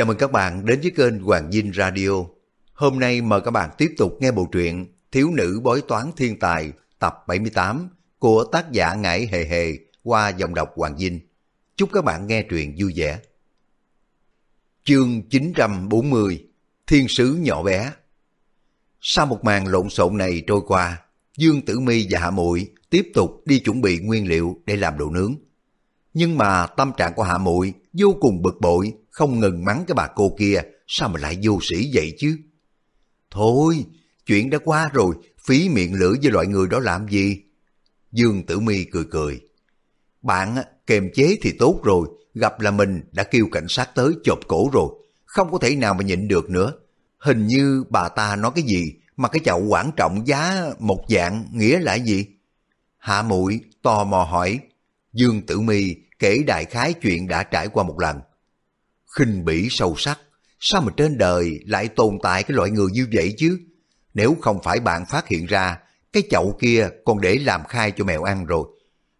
Chào mừng các bạn đến với kênh Hoàng Dinh Radio. Hôm nay mời các bạn tiếp tục nghe bộ truyện Thiếu nữ bói toán thiên tài tập 78 của tác giả Ngải Hề Hề qua dòng đọc Hoàng Dinh. Chúc các bạn nghe truyện vui vẻ. Chương 940 Thiên sứ nhỏ bé Sau một màn lộn xộn này trôi qua, Dương Tử Mi và Hạ Muội tiếp tục đi chuẩn bị nguyên liệu để làm đồ nướng. Nhưng mà tâm trạng của Hạ Muội vô cùng bực bội, không ngừng mắng cái bà cô kia, sao mà lại vô sĩ vậy chứ? Thôi, chuyện đã qua rồi, phí miệng lưỡi với loại người đó làm gì? Dương Tử Mi cười cười. Bạn kềm chế thì tốt rồi, gặp là mình đã kêu cảnh sát tới chộp cổ rồi, không có thể nào mà nhịn được nữa. Hình như bà ta nói cái gì mà cái chậu quan trọng giá một dạng nghĩa là gì? Hạ Muội tò mò hỏi. Dương Tử Mi kể đại khái chuyện đã trải qua một lần khinh bỉ sâu sắc, sao mà trên đời lại tồn tại cái loại người như vậy chứ? Nếu không phải bạn phát hiện ra, cái chậu kia còn để làm khai cho mèo ăn rồi.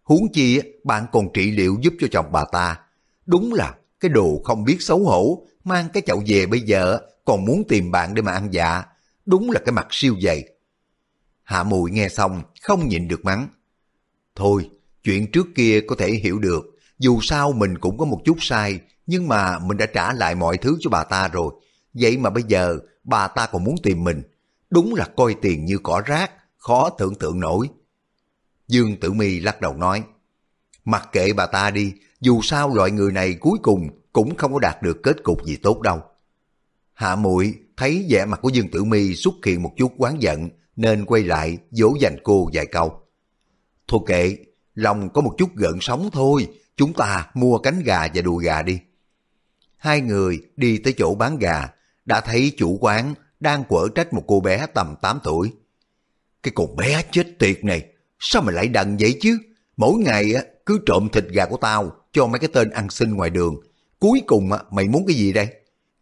Huống chi bạn còn trị liệu giúp cho chồng bà ta. Đúng là cái đồ không biết xấu hổ, mang cái chậu về bây giờ còn muốn tìm bạn để mà ăn dạ. Đúng là cái mặt siêu dày. Hạ mùi nghe xong, không nhịn được mắng. Thôi, chuyện trước kia có thể hiểu được, dù sao mình cũng có một chút sai, nhưng mà mình đã trả lại mọi thứ cho bà ta rồi. Vậy mà bây giờ bà ta còn muốn tìm mình. Đúng là coi tiền như cỏ rác, khó tưởng tượng nổi. Dương Tử Mi lắc đầu nói, mặc kệ bà ta đi, dù sao loại người này cuối cùng cũng không có đạt được kết cục gì tốt đâu. Hạ muội thấy vẻ mặt của Dương Tử Mi xuất hiện một chút quán giận, nên quay lại dỗ dành cô vài câu. Thôi kệ, lòng có một chút gợn sóng thôi, chúng ta mua cánh gà và đùi gà đi. Hai người đi tới chỗ bán gà, đã thấy chủ quán đang quở trách một cô bé tầm 8 tuổi. Cái con bé chết tiệt này, sao mà lại đần vậy chứ? Mỗi ngày cứ trộm thịt gà của tao cho mấy cái tên ăn xin ngoài đường. Cuối cùng mày muốn cái gì đây?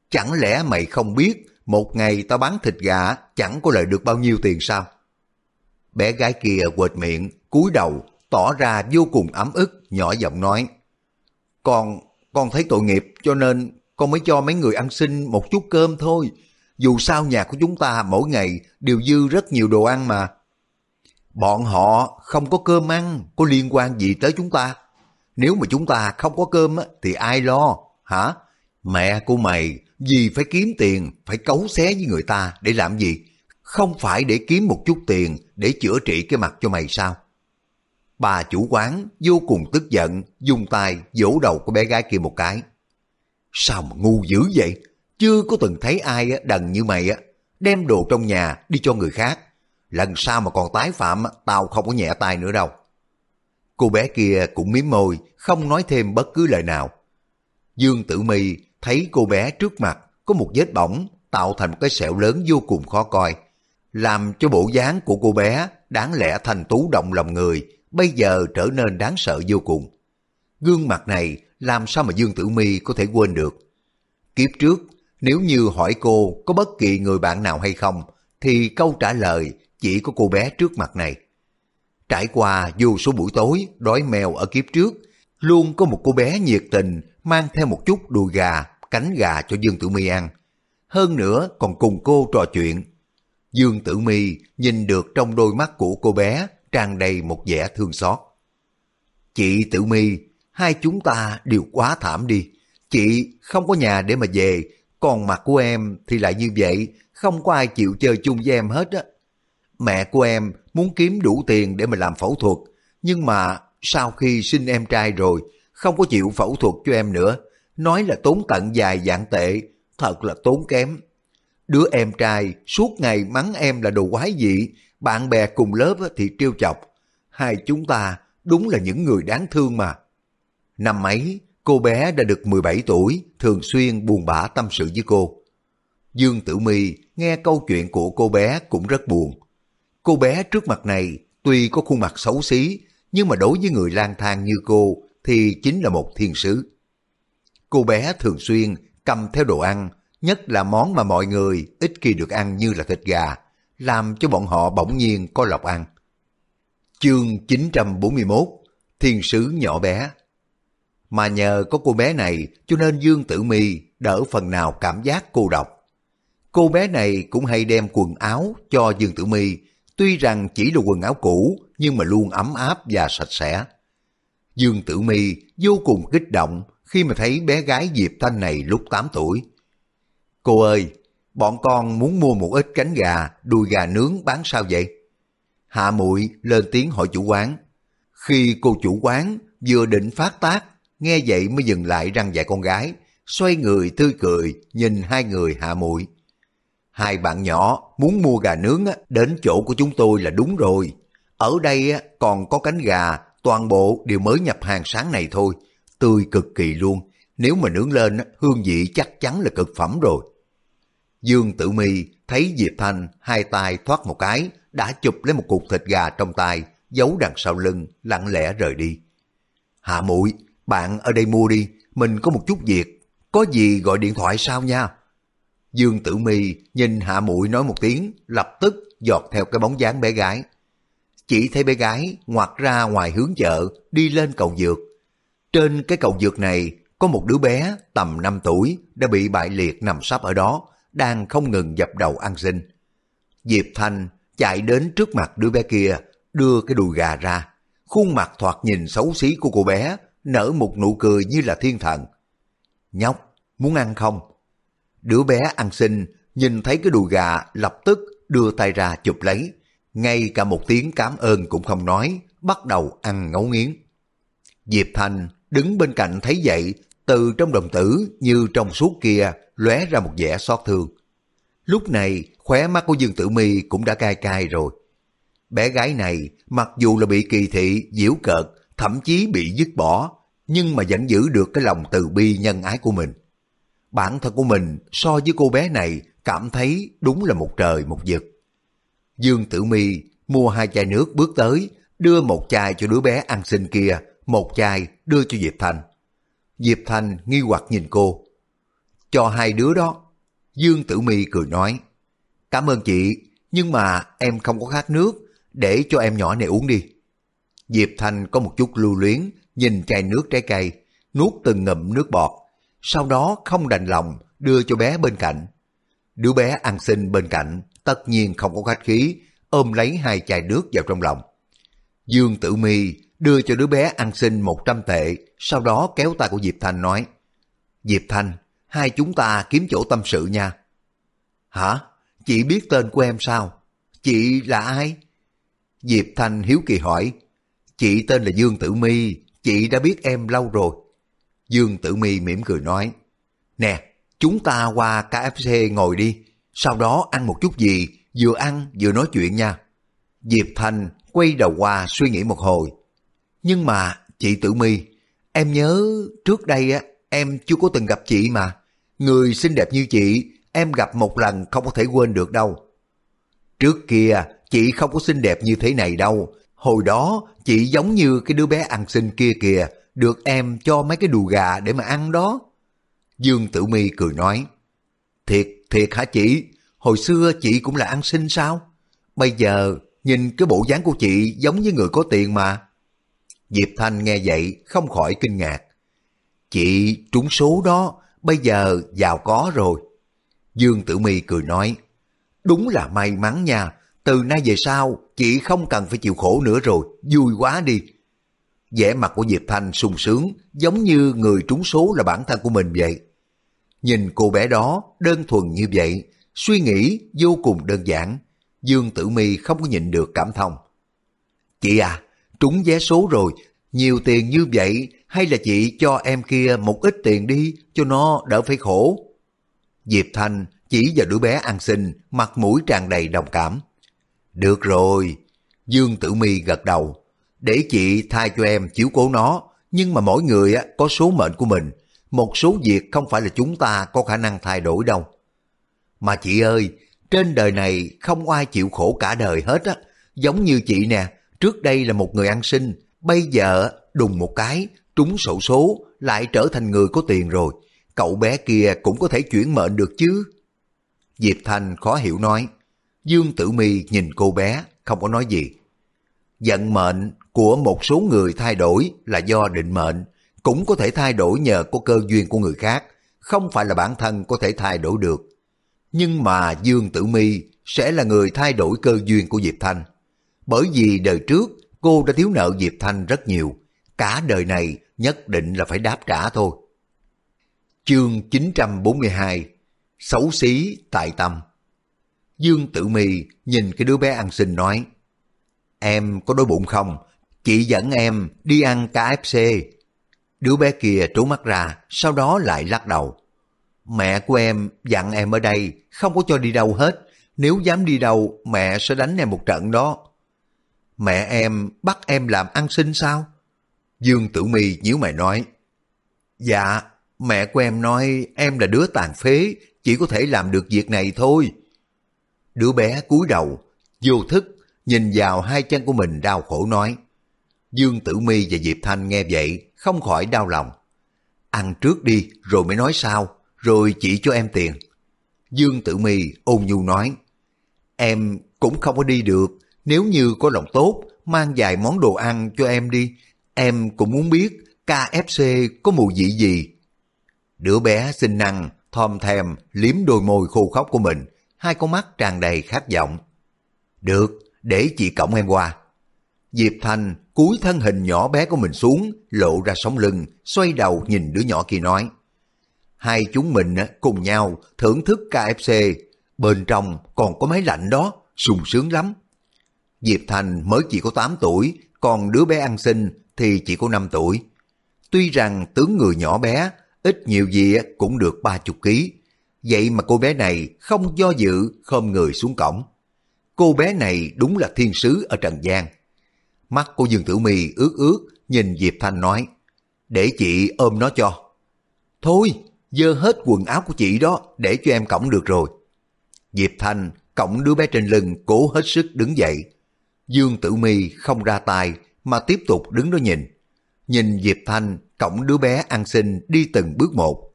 Chẳng lẽ mày không biết một ngày tao bán thịt gà chẳng có lời được bao nhiêu tiền sao? Bé gái kia quệt miệng, cúi đầu, tỏ ra vô cùng ấm ức, nhỏ giọng nói. Con, con thấy tội nghiệp cho nên con mới cho mấy người ăn xin một chút cơm thôi. Dù sao nhà của chúng ta mỗi ngày đều dư rất nhiều đồ ăn mà. Bọn họ không có cơm ăn, có liên quan gì tới chúng ta? Nếu mà chúng ta không có cơm thì ai lo, hả? Mẹ của mày vì phải kiếm tiền, phải cấu xé với người ta để làm gì? Không phải để kiếm một chút tiền để chữa trị cái mặt cho mày sao? Bà chủ quán vô cùng tức giận, dùng tay vỗ đầu của bé gái kia một cái. Sao mà ngu dữ vậy? Chưa có từng thấy ai đần như mày á, đem đồ trong nhà đi cho người khác. Lần sau mà còn tái phạm, tao không có nhẹ tay nữa đâu. Cô bé kia cũng miếm môi, không nói thêm bất cứ lời nào. Dương Tử Mi thấy cô bé trước mặt có một vết bỏng tạo thành một cái sẹo lớn vô cùng khó coi, làm cho bộ dáng của cô bé đáng lẽ thành tú động lòng người, bây giờ trở nên đáng sợ vô cùng. Gương mặt này làm sao mà Dương Tử Mi có thể quên được? Kiếp trước, nếu như hỏi cô có bất kỳ người bạn nào hay không, thì câu trả lời chỉ có cô bé trước mặt này. Trải qua vô số buổi tối đói mèo ở kiếp trước, luôn có một cô bé nhiệt tình mang theo một chút đùi gà, cánh gà cho Dương Tử Mi ăn. Hơn nữa còn cùng cô trò chuyện. Dương Tử Mi nhìn được trong đôi mắt của cô bé tràn đầy một vẻ thương xót. Chị Tử Mi, hai chúng ta đều quá thảm đi. Chị không có nhà để mà về, còn mặt của em thì lại như vậy, không có ai chịu chơi chung với em hết á. Mẹ của em muốn kiếm đủ tiền để mà làm phẫu thuật, nhưng mà sau khi sinh em trai rồi, không có chịu phẫu thuật cho em nữa, nói là tốn tận dài dạng tệ, thật là tốn kém. Đứa em trai suốt ngày mắng em là đồ quái dị, bạn bè cùng lớp thì trêu chọc. Hai chúng ta đúng là những người đáng thương mà. Năm ấy, cô bé đã được 17 tuổi, thường xuyên buồn bã tâm sự với cô. Dương Tử My nghe câu chuyện của cô bé cũng rất buồn. Cô bé trước mặt này tuy có khuôn mặt xấu xí, nhưng mà đối với người lang thang như cô thì chính là một thiên sứ. Cô bé thường xuyên cầm theo đồ ăn, nhất là món mà mọi người ít khi được ăn như là thịt gà, làm cho bọn họ bỗng nhiên có lộc ăn. Chương 941 Thiên sứ nhỏ bé Mà nhờ có cô bé này cho nên Dương Tử Mi đỡ phần nào cảm giác cô độc. Cô bé này cũng hay đem quần áo cho Dương Tử Mi, tuy rằng chỉ là quần áo cũ nhưng mà luôn ấm áp và sạch sẽ. Dương Tử Mi vô cùng kích động khi mà thấy bé gái Diệp Thanh này lúc 8 tuổi. Cô ơi, bọn con muốn mua một ít cánh gà, đùi gà nướng bán sao vậy? Hạ muội lên tiếng hỏi chủ quán. Khi cô chủ quán vừa định phát tác, nghe vậy mới dừng lại răng dạy con gái, xoay người tươi cười nhìn hai người hạ muội. Hai bạn nhỏ muốn mua gà nướng đến chỗ của chúng tôi là đúng rồi. Ở đây còn có cánh gà, toàn bộ đều mới nhập hàng sáng này thôi, tươi cực kỳ luôn. Nếu mà nướng lên, hương vị chắc chắn là cực phẩm rồi. Dương Tử Mi thấy Diệp Thanh hai tay thoát một cái, đã chụp lấy một cục thịt gà trong tay, giấu đằng sau lưng, lặng lẽ rời đi. Hạ muội bạn ở đây mua đi, mình có một chút việc, có gì gọi điện thoại sao nha. Dương Tử Mi nhìn Hạ muội nói một tiếng, lập tức giọt theo cái bóng dáng bé gái. Chỉ thấy bé gái ngoặt ra ngoài hướng chợ, đi lên cầu dược. Trên cái cầu dược này có một đứa bé tầm 5 tuổi đã bị bại liệt nằm sắp ở đó, đang không ngừng dập đầu ăn xin. Diệp Thanh chạy đến trước mặt đứa bé kia, đưa cái đùi gà ra. Khuôn mặt thoạt nhìn xấu xí của cô bé, nở một nụ cười như là thiên thần. Nhóc, muốn ăn không? Đứa bé ăn xin, nhìn thấy cái đùi gà lập tức đưa tay ra chụp lấy. Ngay cả một tiếng cảm ơn cũng không nói, bắt đầu ăn ngấu nghiến. Diệp Thanh đứng bên cạnh thấy vậy, từ trong đồng tử như trong suốt kia lóe ra một vẻ xót thương. Lúc này, khóe mắt của Dương Tử Mi cũng đã cay cay rồi. Bé gái này, mặc dù là bị kỳ thị, diễu cợt, thậm chí bị dứt bỏ, nhưng mà vẫn giữ được cái lòng từ bi nhân ái của mình. Bản thân của mình so với cô bé này cảm thấy đúng là một trời một vực. Dương Tử Mi mua hai chai nước bước tới, đưa một chai cho đứa bé ăn xin kia, một chai đưa cho Diệp Thành. Diệp Thành nghi hoặc nhìn cô. Cho hai đứa đó. Dương Tử Mi cười nói. Cảm ơn chị, nhưng mà em không có khát nước, để cho em nhỏ này uống đi. Diệp thanh có một chút lưu luyến, nhìn chai nước trái cây, nuốt từng ngụm nước bọt, sau đó không đành lòng đưa cho bé bên cạnh. Đứa bé ăn xin bên cạnh, tất nhiên không có khách khí, ôm lấy hai chai nước vào trong lòng. Dương Tử Mi đưa cho đứa bé ăn xin 100 tệ, sau đó kéo tay của Diệp Thanh nói, Diệp Thanh, hai chúng ta kiếm chỗ tâm sự nha. Hả? Chị biết tên của em sao? Chị là ai? Diệp Thanh hiếu kỳ hỏi, chị tên là Dương Tử My. chị đã biết em lâu rồi. Dương Tử My mỉm cười nói, nè, chúng ta qua KFC ngồi đi, sau đó ăn một chút gì, vừa ăn vừa nói chuyện nha. Diệp Thanh quay đầu qua suy nghĩ một hồi. Nhưng mà, chị Tử My, em nhớ trước đây á, em chưa có từng gặp chị mà. Người xinh đẹp như chị, em gặp một lần không có thể quên được đâu. Trước kia, chị không có xinh đẹp như thế này đâu. Hồi đó, chị giống như cái đứa bé ăn xin kia kìa, được em cho mấy cái đùi gà để mà ăn đó. Dương Tử Mi cười nói, Thiệt, thiệt hả chị? Hồi xưa chị cũng là ăn xin sao? Bây giờ, nhìn cái bộ dáng của chị giống như người có tiền mà. Diệp Thanh nghe vậy không khỏi kinh ngạc. Chị trúng số đó, bây giờ giàu có rồi. Dương Tử Mi cười nói, đúng là may mắn nha, từ nay về sau chị không cần phải chịu khổ nữa rồi, vui quá đi. vẻ mặt của Diệp Thanh sung sướng, giống như người trúng số là bản thân của mình vậy. Nhìn cô bé đó đơn thuần như vậy, suy nghĩ vô cùng đơn giản, Dương Tử Mi không có nhịn được cảm thông. Chị à, trúng vé số rồi, nhiều tiền như vậy hay là chị cho em kia một ít tiền đi cho nó đỡ phải khổ. Diệp Thanh chỉ vào đứa bé ăn xin, mặt mũi tràn đầy đồng cảm. Được rồi, Dương Tử Mi gật đầu. Để chị thay cho em chiếu cố nó, nhưng mà mỗi người có số mệnh của mình. Một số việc không phải là chúng ta có khả năng thay đổi đâu. Mà chị ơi, trên đời này không ai chịu khổ cả đời hết á. Giống như chị nè, trước đây là một người ăn xin, bây giờ đùng một cái, trúng sổ số, lại trở thành người có tiền rồi. Cậu bé kia cũng có thể chuyển mệnh được chứ. Diệp Thanh khó hiểu nói. Dương Tử Mi nhìn cô bé, không có nói gì. Vận mệnh của một số người thay đổi là do định mệnh, cũng có thể thay đổi nhờ có cơ duyên của người khác. không phải là bản thân có thể thay đổi được. Nhưng mà Dương Tử Mi sẽ là người thay đổi cơ duyên của Diệp Thanh. Bởi vì đời trước cô đã thiếu nợ Diệp Thanh rất nhiều, cả đời này nhất định là phải đáp trả thôi. Chương 942 Xấu xí tại tâm Dương Tử mì nhìn cái đứa bé ăn xin nói Em có đói bụng không? Chị dẫn em đi ăn KFC. Đứa bé kia trố mắt ra, sau đó lại lắc đầu. Mẹ của em dặn em ở đây, không có cho đi đâu hết. Nếu dám đi đâu, mẹ sẽ đánh em một trận đó. Mẹ em bắt em làm ăn xin sao? Dương Tử Mi nhíu mày nói. Dạ, mẹ của em nói em là đứa tàn phế, chỉ có thể làm được việc này thôi. Đứa bé cúi đầu, vô thức, nhìn vào hai chân của mình đau khổ nói. Dương Tử Mi và Diệp Thanh nghe vậy, không khỏi đau lòng. Ăn trước đi, rồi mới nói sao, rồi chỉ cho em tiền. Dương Tử Mi ôn nhu nói, em cũng không có đi được, nếu như có lòng tốt, mang vài món đồ ăn cho em đi, em cũng muốn biết KFC có mùi vị gì. Đứa bé xinh năng, thòm thèm, liếm đôi môi khô khóc của mình, hai con mắt tràn đầy khát vọng. Được, để chị cổng em qua. Diệp Thành cúi thân hình nhỏ bé của mình xuống, lộ ra sống lưng, xoay đầu nhìn đứa nhỏ kia nói. Hai chúng mình cùng nhau thưởng thức KFC, bên trong còn có máy lạnh đó, sung sướng lắm. Diệp Thành mới chỉ có 8 tuổi, còn đứa bé ăn xin thì chỉ có 5 tuổi. Tuy rằng tướng người nhỏ bé, ít nhiều gì cũng được 30 ký. Vậy mà cô bé này không do dự khom người xuống cổng. Cô bé này đúng là thiên sứ ở Trần gian. Mắt cô Dương Tử mì ướt ướt nhìn Diệp Thanh nói để chị ôm nó cho. Thôi, dơ hết quần áo của chị đó để cho em cổng được rồi. Diệp Thanh cổng đứa bé trên lưng cố hết sức đứng dậy. Dương Tử Mi không ra tay mà tiếp tục đứng đó nhìn. Nhìn Diệp Thanh cổng đứa bé ăn xin đi từng bước một.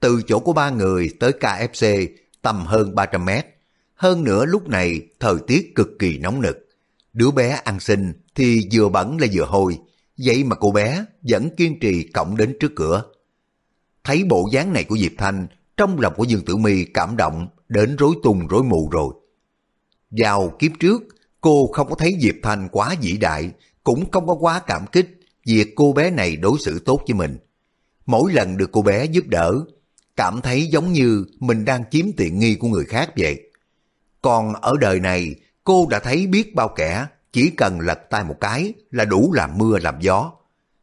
Từ chỗ của ba người tới KFC tầm hơn 300 mét. Hơn nữa lúc này thời tiết cực kỳ nóng nực. Đứa bé ăn xin thì vừa bẩn là vừa hôi, vậy mà cô bé vẫn kiên trì cổng đến trước cửa. Thấy bộ dáng này của Diệp Thanh, trong lòng của Dương Tử Mi cảm động đến rối tung rối mù rồi. Vào kiếp trước, cô không có thấy Diệp Thanh quá vĩ đại, cũng không có quá cảm kích việc cô bé này đối xử tốt với mình. Mỗi lần được cô bé giúp đỡ, cảm thấy giống như mình đang chiếm tiện nghi của người khác vậy. Còn ở đời này, cô đã thấy biết bao kẻ chỉ cần lật tay một cái là đủ làm mưa làm gió.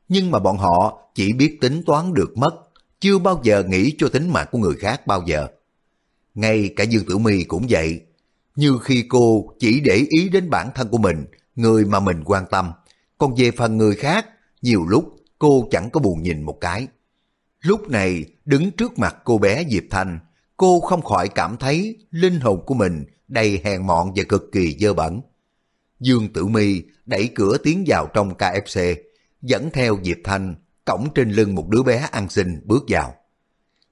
Nhưng mà bọn họ chỉ biết tính toán được mất, chưa bao giờ nghĩ cho tính mạng của người khác bao giờ. Ngay cả Dương Tử My cũng vậy. Như khi cô chỉ để ý đến bản thân của mình, người mà mình quan tâm. Còn về phần người khác, nhiều lúc cô chẳng có buồn nhìn một cái. Lúc này, đứng trước mặt cô bé Diệp Thanh, cô không khỏi cảm thấy linh hồn của mình đầy hèn mọn và cực kỳ dơ bẩn. Dương Tử Mi đẩy cửa tiến vào trong KFC, dẫn theo Diệp Thanh, cổng trên lưng một đứa bé ăn xin bước vào.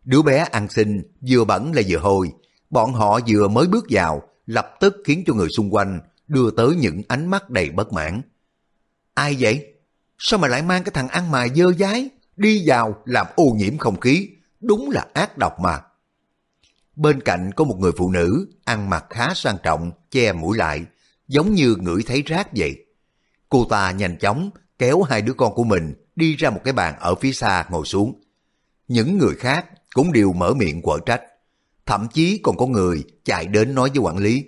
Đứa bé ăn xin vừa bẩn là vừa hôi, bọn họ vừa mới bước vào, lập tức khiến cho người xung quanh đưa tới những ánh mắt đầy bất mãn. Ai vậy? Sao mà lại mang cái thằng ăn mài dơ dái, đi vào làm ô nhiễm không khí, đúng là ác độc mà. Bên cạnh có một người phụ nữ ăn mặc khá sang trọng, che mũi lại, giống như ngửi thấy rác vậy. Cô ta nhanh chóng kéo hai đứa con của mình đi ra một cái bàn ở phía xa ngồi xuống. Những người khác cũng đều mở miệng quở trách. Thậm chí còn có người chạy đến nói với quản lý.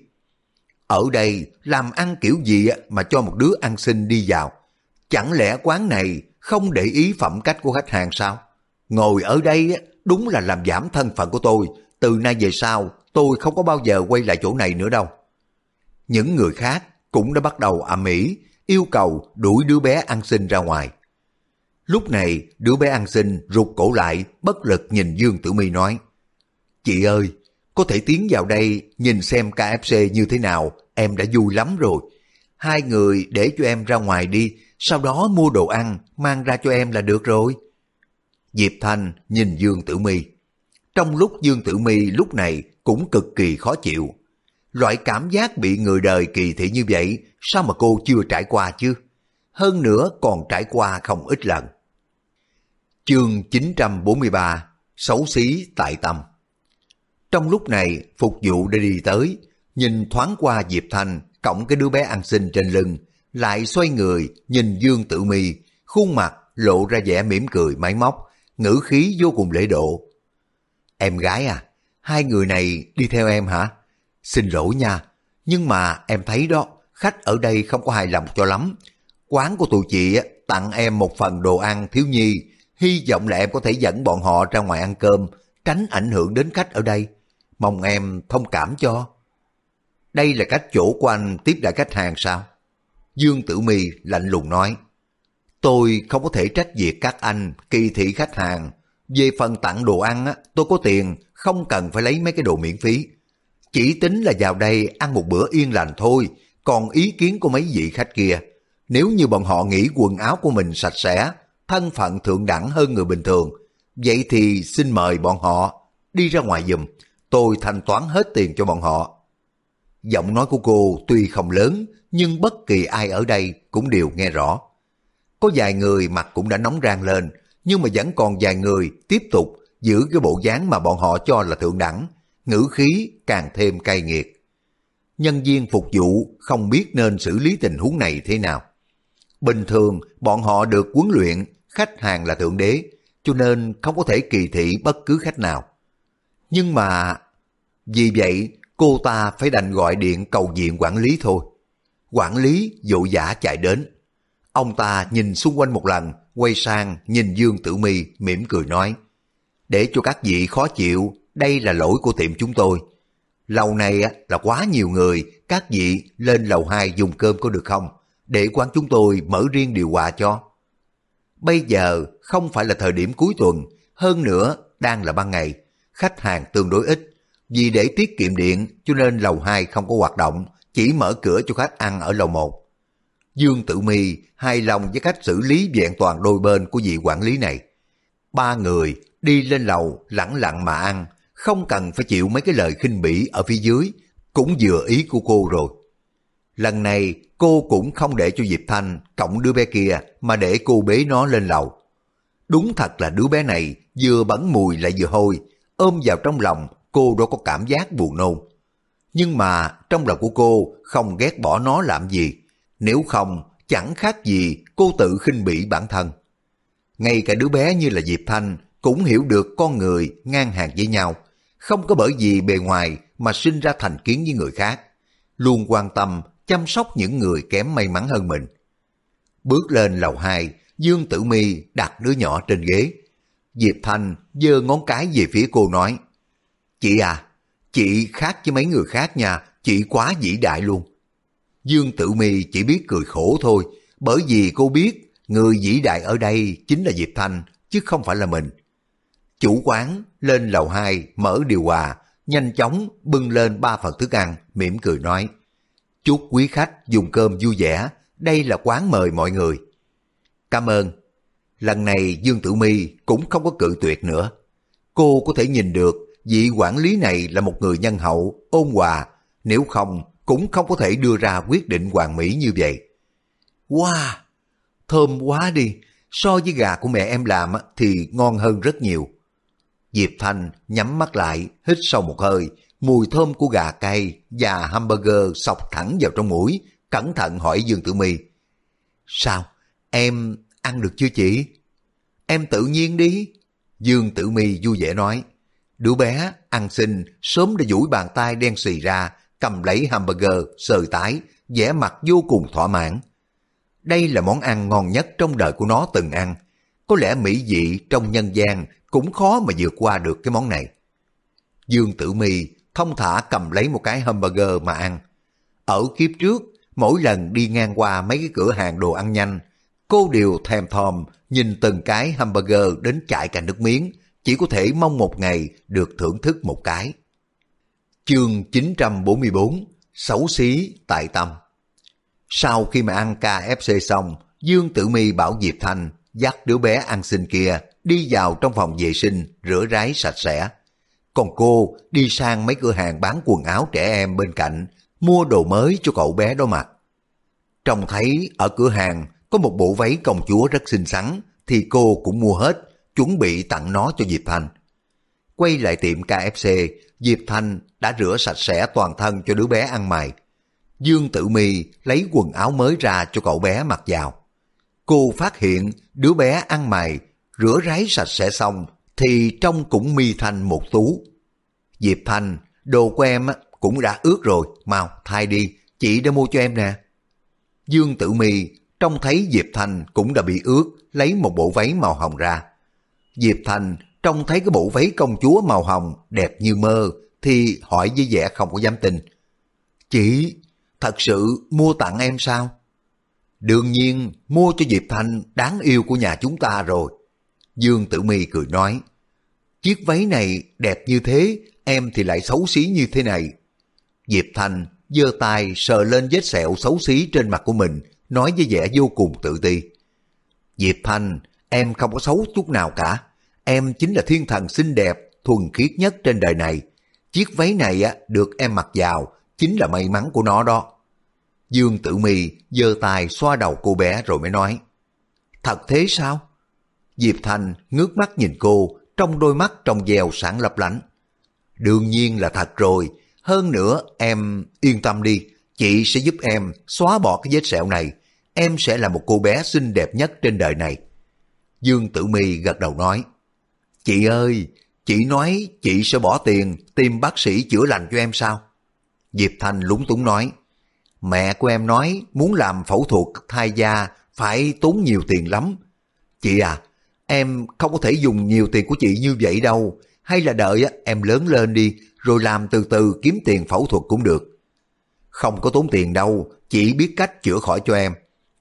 Ở đây làm ăn kiểu gì mà cho một đứa ăn xin đi vào? Chẳng lẽ quán này không để ý phẩm cách của khách hàng sao? Ngồi ở đây đúng là làm giảm thân phận của tôi. Từ nay về sau tôi không có bao giờ quay lại chỗ này nữa đâu. Những người khác cũng đã bắt đầu ầm ĩ yêu cầu đuổi đứa bé ăn xin ra ngoài. Lúc này đứa bé ăn xin rụt cổ lại bất lực nhìn Dương Tử Mi nói Chị ơi, có thể tiến vào đây nhìn xem KFC như thế nào, em đã vui lắm rồi. Hai người để cho em ra ngoài đi, sau đó mua đồ ăn, mang ra cho em là được rồi. Diệp Thanh nhìn Dương Tử Mi. Trong lúc Dương Tử Mi lúc này cũng cực kỳ khó chịu. Loại cảm giác bị người đời kỳ thị như vậy, sao mà cô chưa trải qua chứ? Hơn nữa còn trải qua không ít lần. Chương 943 xấu xí tại tâm. Trong lúc này, phục vụ đã đi tới, nhìn thoáng qua Diệp Thanh cộng cái đứa bé ăn xin trên lưng, lại xoay người nhìn Dương Tử Mi, khuôn mặt lộ ra vẻ mỉm cười máy móc, ngữ khí vô cùng lễ độ. Em gái à, hai người này đi theo em hả? Xin lỗi nha, nhưng mà em thấy đó, khách ở đây không có hài lòng cho lắm. Quán của tụi chị tặng em một phần đồ ăn thiếu nhi, hy vọng là em có thể dẫn bọn họ ra ngoài ăn cơm, tránh ảnh hưởng đến khách ở đây. Mong em thông cảm cho. Đây là cách chỗ của anh tiếp đãi khách hàng sao? Dương Tử Mi lạnh lùng nói. Tôi không có thể trách việc các anh kỳ thị khách hàng. Về phần tặng đồ ăn, á, tôi có tiền, không cần phải lấy mấy cái đồ miễn phí. Chỉ tính là vào đây ăn một bữa yên lành thôi, còn ý kiến của mấy vị khách kia. Nếu như bọn họ nghĩ quần áo của mình sạch sẽ, thân phận thượng đẳng hơn người bình thường, vậy thì xin mời bọn họ đi ra ngoài giùm. Tôi thanh toán hết tiền cho bọn họ. Giọng nói của cô tuy không lớn, nhưng bất kỳ ai ở đây cũng đều nghe rõ. Có vài người mặt cũng đã nóng rang lên, nhưng mà vẫn còn vài người tiếp tục giữ cái bộ dáng mà bọn họ cho là thượng đẳng, ngữ khí càng thêm cay nghiệt. Nhân viên phục vụ không biết nên xử lý tình huống này thế nào. Bình thường bọn họ được huấn luyện khách hàng là thượng đế, cho nên không có thể kỳ thị bất cứ khách nào. Nhưng mà vì vậy cô ta phải đành gọi điện cầu viện quản lý thôi. Quản lý vội giả chạy đến. Ông ta nhìn xung quanh một lần, quay sang nhìn Dương Tử Mi mỉm cười nói, để cho các vị khó chịu, đây là lỗi của tiệm chúng tôi. Lầu này là quá nhiều người, các vị lên lầu 2 dùng cơm có được không? Để quán chúng tôi mở riêng điều hòa cho. Bây giờ không phải là thời điểm cuối tuần, hơn nữa đang là ban ngày, khách hàng tương đối ít, vì để tiết kiệm điện cho nên lầu 2 không có hoạt động, chỉ mở cửa cho khách ăn ở lầu 1. Dương Tử Mi hài lòng với cách xử lý vẹn toàn đôi bên của vị quản lý này. Ba người đi lên lầu lẳng lặng mà ăn, không cần phải chịu mấy cái lời khinh bỉ ở phía dưới, cũng vừa ý của cô rồi. Lần này cô cũng không để cho Diệp Thanh cộng đứa bé kia mà để cô bế nó lên lầu. Đúng thật là đứa bé này vừa bẩn mùi lại vừa hôi, ôm vào trong lòng cô đâu có cảm giác buồn nôn. Nhưng mà trong lòng của cô không ghét bỏ nó làm gì, nếu không chẳng khác gì cô tự khinh bỉ bản thân. Ngay cả đứa bé như là Diệp Thanh cũng hiểu được con người ngang hàng với nhau, không có bởi vì bề ngoài mà sinh ra thành kiến với người khác, luôn quan tâm chăm sóc những người kém may mắn hơn mình. Bước lên lầu 2, Dương Tử Mi đặt đứa nhỏ trên ghế. Diệp Thanh giơ ngón cái về phía cô nói, Chị à, chị khác với mấy người khác nha, chị quá vĩ đại luôn. Dương Tử Mi chỉ biết cười khổ thôi, bởi vì cô biết người vĩ đại ở đây chính là Diệp Thanh, chứ không phải là mình. Chủ quán lên lầu 2 mở điều hòa, nhanh chóng bưng lên ba phần thức ăn, mỉm cười nói. Chúc quý khách dùng cơm vui vẻ, đây là quán mời mọi người. Cảm ơn. Lần này Dương Tử Mi cũng không có cự tuyệt nữa. Cô có thể nhìn được vị quản lý này là một người nhân hậu, ôn hòa, nếu không cũng không có thể đưa ra quyết định hoàn mỹ như vậy. Wow, thơm quá đi, so với gà của mẹ em làm thì ngon hơn rất nhiều. Diệp Thanh nhắm mắt lại, hít sâu một hơi, mùi thơm của gà cay và hamburger sọc thẳng vào trong mũi, cẩn thận hỏi Dương Tử My. Sao? Em ăn được chưa chị? Em tự nhiên đi. Dương Tử My vui vẻ nói. Đứa bé ăn xin sớm đã duỗi bàn tay đen xì ra, cầm lấy hamburger, sờ tái, vẻ mặt vô cùng thỏa mãn. Đây là món ăn ngon nhất trong đời của nó từng ăn. Có lẽ mỹ vị trong nhân gian cũng khó mà vượt qua được cái món này. Dương Tử Mi thông thả cầm lấy một cái hamburger mà ăn. Ở kiếp trước, mỗi lần đi ngang qua mấy cái cửa hàng đồ ăn nhanh, cô đều thèm thòm nhìn từng cái hamburger đến chạy cả nước miếng, chỉ có thể mong một ngày được thưởng thức một cái. Chương 944 Xấu xí tại tâm Sau khi mà ăn KFC xong, Dương Tử Mi bảo Diệp Thanh dắt đứa bé ăn xin kia đi vào trong phòng vệ sinh rửa ráy sạch sẽ. Còn cô đi sang mấy cửa hàng bán quần áo trẻ em bên cạnh mua đồ mới cho cậu bé đó mặc. Trông thấy ở cửa hàng có một bộ váy công chúa rất xinh xắn thì cô cũng mua hết chuẩn bị tặng nó cho Diệp thành quay lại tiệm KFC, Diệp thành đã rửa sạch sẽ toàn thân cho đứa bé ăn mày. Dương Tử Mi lấy quần áo mới ra cho cậu bé mặc vào. Cô phát hiện đứa bé ăn mày, rửa ráy sạch sẽ xong thì trông cũng mi thành một tú. Diệp thành đồ của em cũng đã ướt rồi, mau thay đi, chị đã mua cho em nè. Dương Tử Mi trông thấy Diệp thành cũng đã bị ướt, lấy một bộ váy màu hồng ra. Diệp Thành trông thấy cái bộ váy công chúa màu hồng đẹp như mơ thì hỏi với vẻ không có dám tin. Chị, thật sự mua tặng em sao? Đương nhiên mua cho Diệp Thành đáng yêu của nhà chúng ta rồi. Dương Tử Mi cười nói, chiếc váy này đẹp như thế, em thì lại xấu xí như thế này. Diệp Thành giơ tay sờ lên vết sẹo xấu xí trên mặt của mình, nói với vẻ vô cùng tự ti. Diệp Thành em không có xấu chút nào cả. Em chính là thiên thần xinh đẹp, thuần khiết nhất trên đời này. Chiếc váy này á được em mặc vào, chính là may mắn của nó đó. Dương Tử mì giơ tay xoa đầu cô bé rồi mới nói. Thật thế sao? Diệp thành ngước mắt nhìn cô, trong đôi mắt trong veo sáng lấp lánh. Đương nhiên là thật rồi, hơn nữa em yên tâm đi, chị sẽ giúp em xóa bỏ cái vết sẹo này, em sẽ là một cô bé xinh đẹp nhất trên đời này. Dương Tử Mi gật đầu nói, Chị ơi, chị nói chị sẽ bỏ tiền tìm bác sĩ chữa lành cho em sao? Diệp Thanh lúng túng nói, mẹ của em nói muốn làm phẫu thuật thai da phải tốn nhiều tiền lắm. Chị à, em không có thể dùng nhiều tiền của chị như vậy đâu, hay là đợi em lớn lên đi, rồi làm từ từ kiếm tiền phẫu thuật cũng được. Không có tốn tiền đâu, chị biết cách chữa khỏi cho em.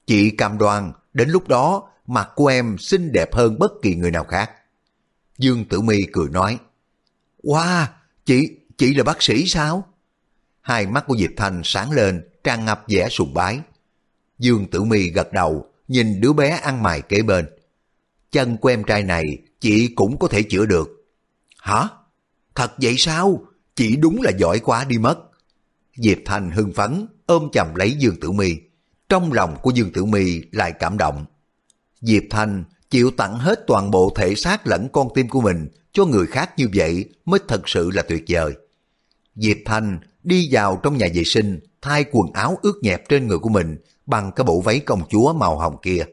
Chị cam đoan, đến lúc đó mặt của em xinh đẹp hơn bất kỳ người nào khác. Dương Tử Mi cười nói, Wow, chị, chị là bác sĩ sao? Hai mắt của Diệp Thanh sáng lên, tràn ngập vẻ sùng bái. Dương Tử Mi gật đầu, nhìn đứa bé ăn mày kế bên. Chân của em trai này, chị cũng có thể chữa được. Hả? Thật vậy sao? Chị đúng là giỏi quá đi mất. Diệp Thanh hưng phấn, ôm chầm lấy Dương Tử Mi. Trong lòng của Dương Tử Mi lại cảm động. Diệp Thanh chịu tặng hết toàn bộ thể xác lẫn con tim của mình cho người khác như vậy mới thật sự là tuyệt vời. Diệp Thanh đi vào trong nhà vệ sinh, thay quần áo ướt nhẹp trên người của mình bằng cái bộ váy công chúa màu hồng kia.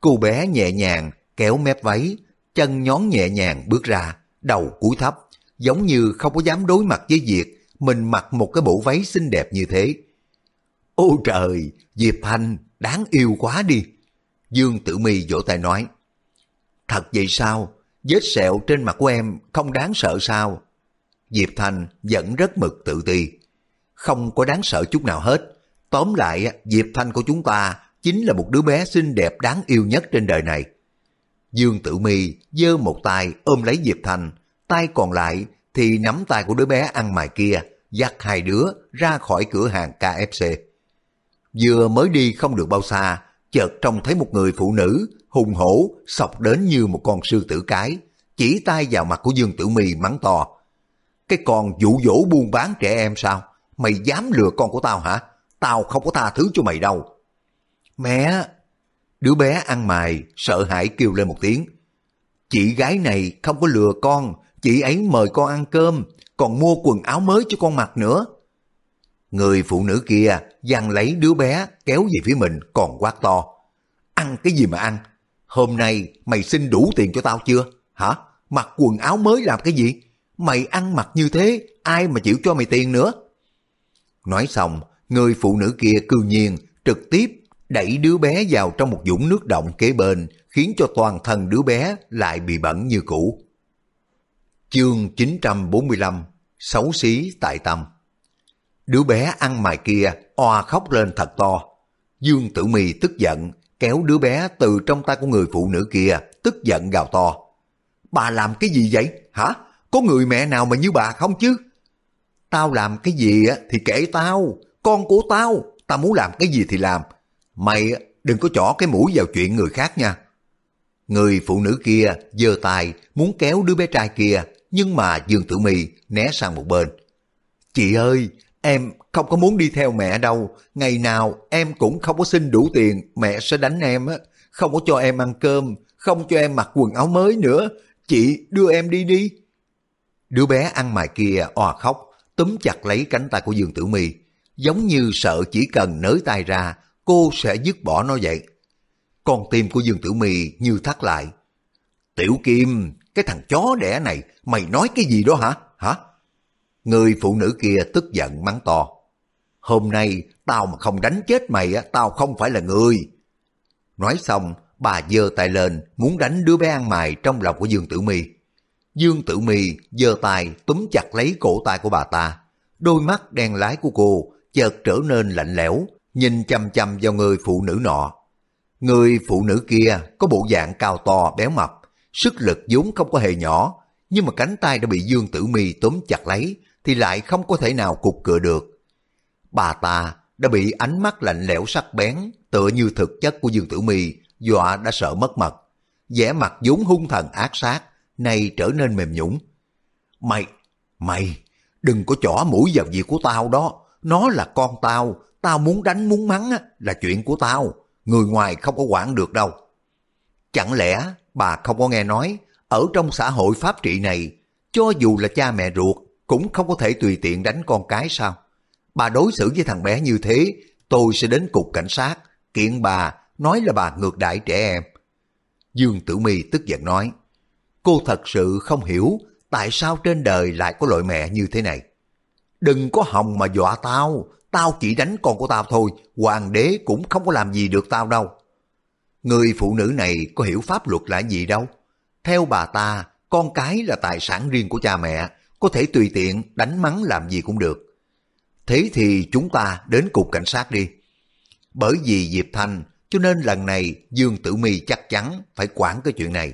Cô bé nhẹ nhàng kéo mép váy, chân nhón nhẹ nhàng bước ra, đầu cúi thấp, giống như không có dám đối mặt với việc mình mặc một cái bộ váy xinh đẹp như thế. Ôi trời, Diệp Thanh đáng yêu quá đi. Dương Tử Mi vỗ tay nói, Thật vậy sao? Vết sẹo trên mặt của em không đáng sợ sao? Diệp Thanh vẫn rất mực tự ti. Không có đáng sợ chút nào hết. Tóm lại, Diệp Thanh của chúng ta chính là một đứa bé xinh đẹp đáng yêu nhất trên đời này. Dương Tử Mi giơ một tay ôm lấy Diệp Thanh, tay còn lại thì nắm tay của đứa bé ăn mày kia, dắt hai đứa ra khỏi cửa hàng KFC. Vừa mới đi không được bao xa, chợt trông thấy một người phụ nữ hùng hổ sọc đến như một con sư tử cái, chỉ tay vào mặt của Dương Tử Mi mắng to. Cái con dụ dỗ buôn bán trẻ em sao? Mày dám lừa con của tao hả? Tao không có tha thứ cho mày đâu. Mẹ! Đứa bé ăn mày, sợ hãi kêu lên một tiếng. Chị gái này không có lừa con, chị ấy mời con ăn cơm, còn mua quần áo mới cho con mặc nữa. Người phụ nữ kia giằng lấy đứa bé kéo về phía mình còn quát to. Ăn cái gì mà ăn? Hôm nay mày xin đủ tiền cho tao chưa? Hả? Mặc quần áo mới làm cái gì? Mày ăn mặc như thế, ai mà chịu cho mày tiền nữa? Nói xong, người phụ nữ kia cư nhiên trực tiếp đẩy đứa bé vào trong một dũng nước động kế bên, khiến cho toàn thân đứa bé lại bị bẩn như cũ. Chương 945 Xấu xí tại tâm Đứa bé ăn mày kia oa khóc lên thật to. Dương Tử Mì tức giận, kéo đứa bé từ trong tay của người phụ nữ kia, tức giận gào to. Bà làm cái gì vậy? Hả? Có người mẹ nào mà như bà không chứ? Tao làm cái gì thì kể tao, con của tao, tao muốn làm cái gì thì làm. Mày đừng có chỏ cái mũi vào chuyện người khác nha. Người phụ nữ kia giơ tay muốn kéo đứa bé trai kia, nhưng mà Dương Tử Mi né sang một bên. Chị ơi, em không có muốn đi theo mẹ đâu, ngày nào em cũng không có xin đủ tiền, mẹ sẽ đánh em á, không có cho em ăn cơm, không cho em mặc quần áo mới nữa, chị đưa em đi đi. Đứa bé ăn mày kia òa khóc, túm chặt lấy cánh tay của Dương Tử Mi, giống như sợ chỉ cần nới tay ra, cô sẽ dứt bỏ nó vậy. Con tim của Dương Tử Mi như thắt lại. Tiểu Kim, cái thằng chó đẻ này, mày nói cái gì đó hả? Hả? Người phụ nữ kia tức giận mắng to. Hôm nay tao mà không đánh chết mày á, tao không phải là người. Nói xong, bà giơ tay lên muốn đánh đứa bé ăn mày trong lòng của Dương Tử Mi. Dương Tử Mi giơ tay túm chặt lấy cổ tay của bà ta. Đôi mắt đen lái của cô chợt trở nên lạnh lẽo, nhìn chăm chăm vào người phụ nữ nọ. Người phụ nữ kia có bộ dạng cao to béo mập, sức lực vốn không có hề nhỏ, nhưng mà cánh tay đã bị Dương Tử Mi túm chặt lấy thì lại không có thể nào cục cửa được. Bà ta đã bị ánh mắt lạnh lẽo sắc bén tựa như thực chất của Dương Tử Mi dọa đã sợ mất mật. vẻ mặt vốn hung thần ác sát, nay trở nên mềm nhũng. Mày, mày, đừng có chỏ mũi vào việc của tao đó. Nó là con tao, tao muốn đánh muốn mắng là chuyện của tao. Người ngoài không có quản được đâu. Chẳng lẽ bà không có nghe nói, ở trong xã hội pháp trị này, cho dù là cha mẹ ruột, cũng không có thể tùy tiện đánh con cái sao? Bà đối xử với thằng bé như thế, tôi sẽ đến cục cảnh sát, kiện bà, nói là bà ngược đãi trẻ em. Dương Tử Mi tức giận nói, cô thật sự không hiểu tại sao trên đời lại có loại mẹ như thế này. Đừng có hòng mà dọa tao, tao chỉ đánh con của tao thôi, hoàng đế cũng không có làm gì được tao đâu. Người phụ nữ này có hiểu pháp luật là gì đâu. Theo bà ta, con cái là tài sản riêng của cha mẹ, có thể tùy tiện đánh mắng làm gì cũng được. Thế thì chúng ta đến cục cảnh sát đi. Bởi vì Diệp Thanh, cho nên lần này Dương Tử Mi chắc chắn phải quản cái chuyện này.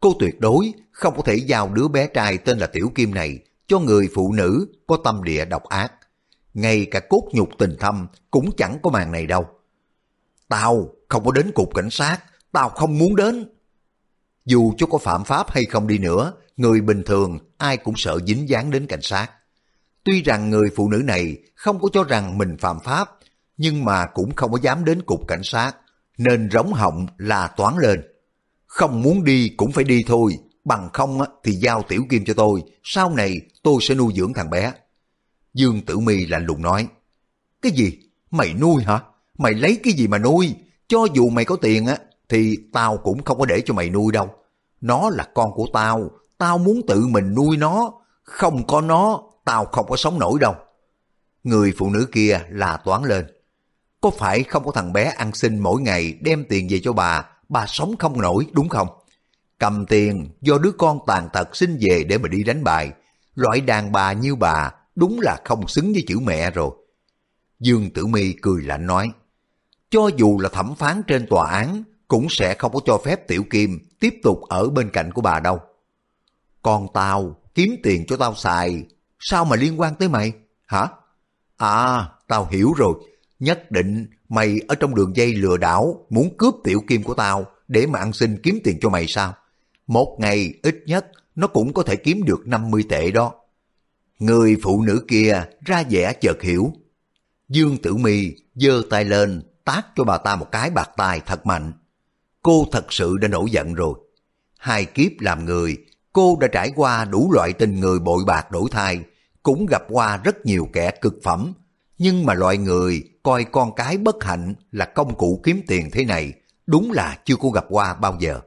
Cô tuyệt đối không có thể giao đứa bé trai tên là Tiểu Kim này cho người phụ nữ có tâm địa độc ác. Ngay cả cốt nhục tình thâm cũng chẳng có màn này đâu. Tao không có đến cục cảnh sát, tao không muốn đến. Dù cho có phạm pháp hay không đi nữa, người bình thường ai cũng sợ dính dáng đến cảnh sát. Tuy rằng người phụ nữ này không có cho rằng mình phạm pháp, nhưng mà cũng không có dám đến cục cảnh sát, nên rống họng là toán lên. Không muốn đi cũng phải đi thôi, bằng không thì giao tiểu kim cho tôi, sau này tôi sẽ nuôi dưỡng thằng bé. Dương Tử Mi lạnh lùng nói, cái gì? Mày nuôi hả? Mày lấy cái gì mà nuôi? Cho dù mày có tiền á, thì tao cũng không có để cho mày nuôi đâu. Nó là con của tao, tao muốn tự mình nuôi nó, không có nó, tao không có sống nổi đâu. Người phụ nữ kia là toán lên. Có phải không có thằng bé ăn xin mỗi ngày đem tiền về cho bà, bà sống không nổi đúng không? Cầm tiền do đứa con tàn tật xin về để mà đi đánh bài. Loại đàn bà như bà đúng là không xứng với chữ mẹ rồi. Dương Tử Mi cười lạnh nói, cho dù là thẩm phán trên tòa án cũng sẽ không có cho phép Tiểu Kim tiếp tục ở bên cạnh của bà đâu. Con tao kiếm tiền cho tao xài, sao mà liên quan tới mày? Hả? À, tao hiểu rồi, nhất định mày ở trong đường dây lừa đảo muốn cướp Tiểu Kim của tao để mà ăn xin kiếm tiền cho mày sao? Một ngày ít nhất nó cũng có thể kiếm được 50 tệ đó. Người phụ nữ kia ra vẻ chợt hiểu. Dương Tử Mi giơ tay lên tát cho bà ta một cái bạc tai thật mạnh. Cô thật sự đã nổi giận rồi. Hai kiếp làm người, cô đã trải qua đủ loại tình người bội bạc đổi thai, cũng gặp qua rất nhiều kẻ cực phẩm. Nhưng mà loại người coi con cái bất hạnh là công cụ kiếm tiền thế này, đúng là chưa cô gặp qua bao giờ.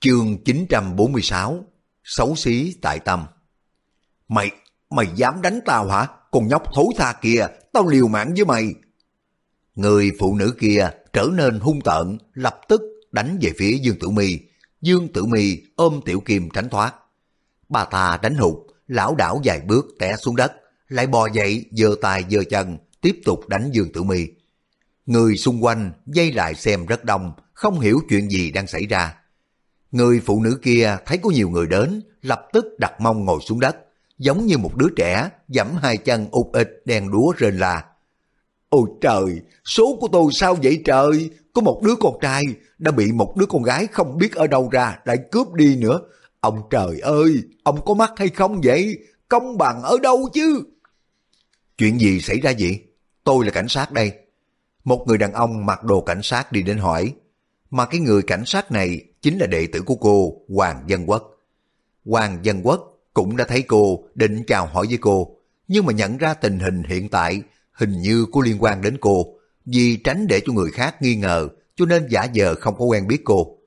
Chương 946 Xấu xí tại tâm Mày, mày dám đánh tao hả? Con nhóc thối tha kia, tao liều mạng với mày. Người phụ nữ kia trở nên hung tợn, lập tức đánh về phía Dương Tử Mi. Dương Tử Mi ôm Tiểu Kim tránh thoát. Bà ta đánh hụt, lão đảo vài bước té xuống đất, lại bò dậy, giơ tay giơ chân, tiếp tục đánh Dương Tử Mi. Người xung quanh dây lại xem rất đông, không hiểu chuyện gì đang xảy ra. Người phụ nữ kia thấy có nhiều người đến, lập tức đặt mông ngồi xuống đất, giống như một đứa trẻ, dẫm hai chân ụt ịch đen đúa rên la. Ôi trời, số của tôi sao vậy trời? Có một đứa con trai đã bị một đứa con gái không biết ở đâu ra lại cướp đi nữa. Ông trời ơi, ông có mắt hay không vậy? Công bằng ở đâu chứ? Chuyện gì xảy ra vậy? Tôi là cảnh sát đây. Một người đàn ông mặc đồ cảnh sát đi đến hỏi. Mà cái người cảnh sát này chính là đệ tử của cô, Hoàng Dân Quốc. Hoàng Dân Quốc cũng đã thấy cô định chào hỏi với cô, nhưng mà nhận ra tình hình hiện tại hình như có liên quan đến cô, vì tránh để cho người khác nghi ngờ, cho nên giả vờ không có quen biết cô.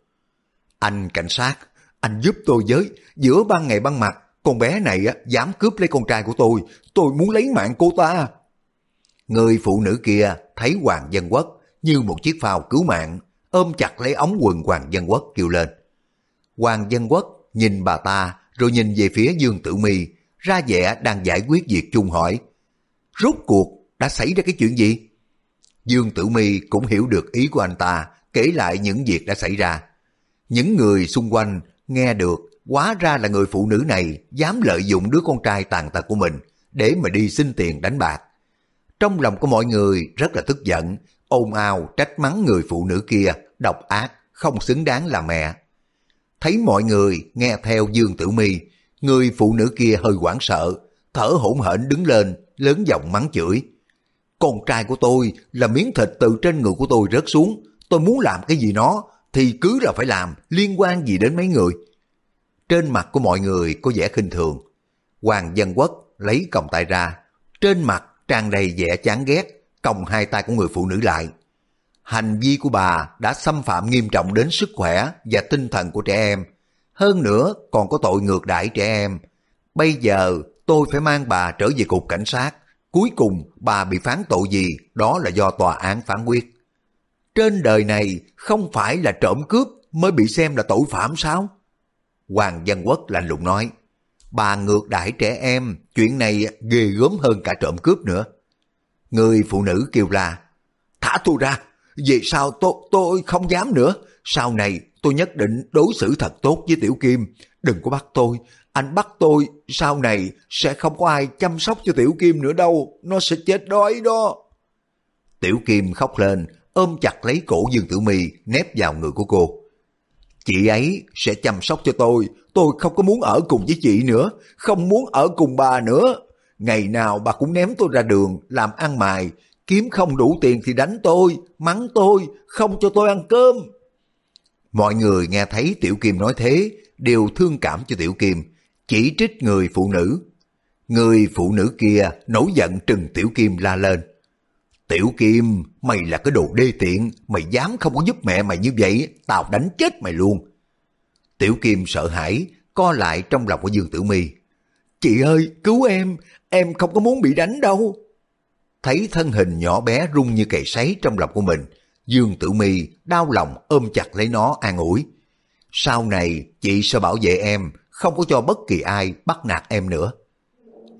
Anh cảnh sát, anh giúp tôi với, giữa ban ngày ban mặt, con bé này á, dám cướp lấy con trai của tôi, tôi muốn lấy mạng cô ta. Người phụ nữ kia thấy Hoàng Dân Quốc như một chiếc phao cứu mạng, ôm chặt lấy ống quần Hoàng Dân Quốc kêu lên. Hoàng Dân Quốc nhìn bà ta rồi nhìn về phía Dương Tử Mi ra vẻ đang giải quyết việc chung hỏi. Rốt cuộc đã xảy ra cái chuyện gì? Dương Tử Mi cũng hiểu được ý của anh ta, kể lại những việc đã xảy ra. Những người xung quanh nghe được, quá ra là người phụ nữ này dám lợi dụng đứa con trai tàn tật của mình để mà đi xin tiền đánh bạc. Trong lòng của mọi người rất là tức giận, ồn ào trách mắng người phụ nữ kia, độc ác, không xứng đáng là mẹ. Thấy mọi người nghe theo Dương Tử Mi, người phụ nữ kia hơi hoảng sợ, thở hổn hển đứng lên, lớn giọng mắng chửi. Con trai của tôi là miếng thịt từ trên người của tôi rớt xuống, tôi muốn làm cái gì nó thì cứ là phải làm, liên quan gì đến mấy người. Trên mặt của mọi người có vẻ khinh thường. Hoàng Dân Quốc lấy còng tay ra, trên mặt tràn đầy vẻ chán ghét, còng hai tay của người phụ nữ lại. Hành vi của bà đã xâm phạm nghiêm trọng đến sức khỏe và tinh thần của trẻ em. Hơn nữa còn có tội ngược đãi trẻ em. Bây giờ tôi phải mang bà trở về cục cảnh sát. Cuối cùng bà bị phán tội gì đó là do tòa án phán quyết. Trên đời này không phải là trộm cướp mới bị xem là tội phạm sao? Hoàng Dân Quốc lạnh lùng nói, bà ngược đãi trẻ em, chuyện này ghê gớm hơn cả trộm cướp nữa. Người phụ nữ kêu là thả tôi ra, về sao tôi, tôi không dám nữa, sau này tôi nhất định đối xử thật tốt với Tiểu Kim, đừng có bắt tôi, anh bắt tôi, sau này sẽ không có ai chăm sóc cho Tiểu Kim nữa đâu, nó sẽ chết đói đó. Tiểu Kim khóc lên, ôm chặt lấy cổ Dương Tử Mi nép vào người của cô. Chị ấy sẽ chăm sóc cho tôi, tôi không có muốn ở cùng với chị nữa, không muốn ở cùng bà nữa. Ngày nào bà cũng ném tôi ra đường, làm ăn mài, kiếm không đủ tiền thì đánh tôi, mắng tôi, không cho tôi ăn cơm. Mọi người nghe thấy Tiểu Kim nói thế, đều thương cảm cho Tiểu Kim, chỉ trích người phụ nữ. Người phụ nữ kia nổi giận trừng Tiểu Kim la lên. Tiểu Kim, mày là cái đồ đê tiện, mày dám không có giúp mẹ mày như vậy, tao đánh chết mày luôn. Tiểu Kim sợ hãi, co lại trong lòng của Dương Tử Mi. Chị ơi, cứu em, em không có muốn bị đánh đâu. Thấy thân hình nhỏ bé rung như cày sấy trong lòng của mình, Dương Tử Mi đau lòng ôm chặt lấy nó an ủi. Sau này chị sẽ bảo vệ em, không có cho bất kỳ ai bắt nạt em nữa.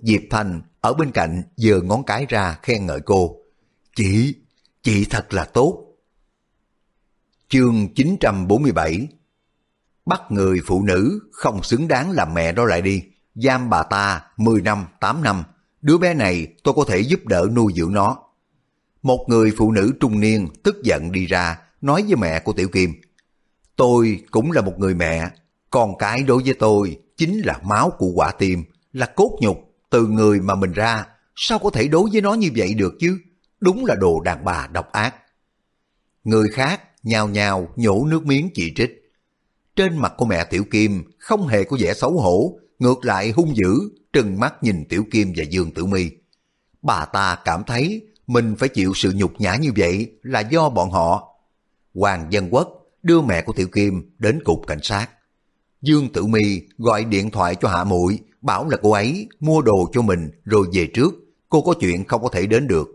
Diệp Thành ở bên cạnh giơ ngón cái ra khen ngợi cô. Chị, chị thật là tốt. Chương 947 Bắt người phụ nữ không xứng đáng làm mẹ đó lại đi, giam bà ta 10 năm, 8 năm, đứa bé này tôi có thể giúp đỡ nuôi dưỡng nó. Một người phụ nữ trung niên tức giận đi ra, nói với mẹ của Tiểu Kim. Tôi cũng là một người mẹ, con cái đối với tôi chính là máu của quả tim, là cốt nhục từ người mà mình ra, sao có thể đối với nó như vậy được chứ? Đúng là đồ đàn bà độc ác. Người khác nhào nhào nhổ nước miếng chỉ trích. Trên mặt của mẹ Tiểu Kim không hề có vẻ xấu hổ, ngược lại hung dữ, trừng mắt nhìn Tiểu Kim và Dương Tử Mi. Bà ta cảm thấy mình phải chịu sự nhục nhã như vậy là do bọn họ. Hoàng Dân Quốc đưa mẹ của Tiểu Kim đến cục cảnh sát. Dương Tử Mi gọi điện thoại cho Hạ Muội bảo là cô ấy mua đồ cho mình rồi về trước, cô có chuyện không có thể đến được.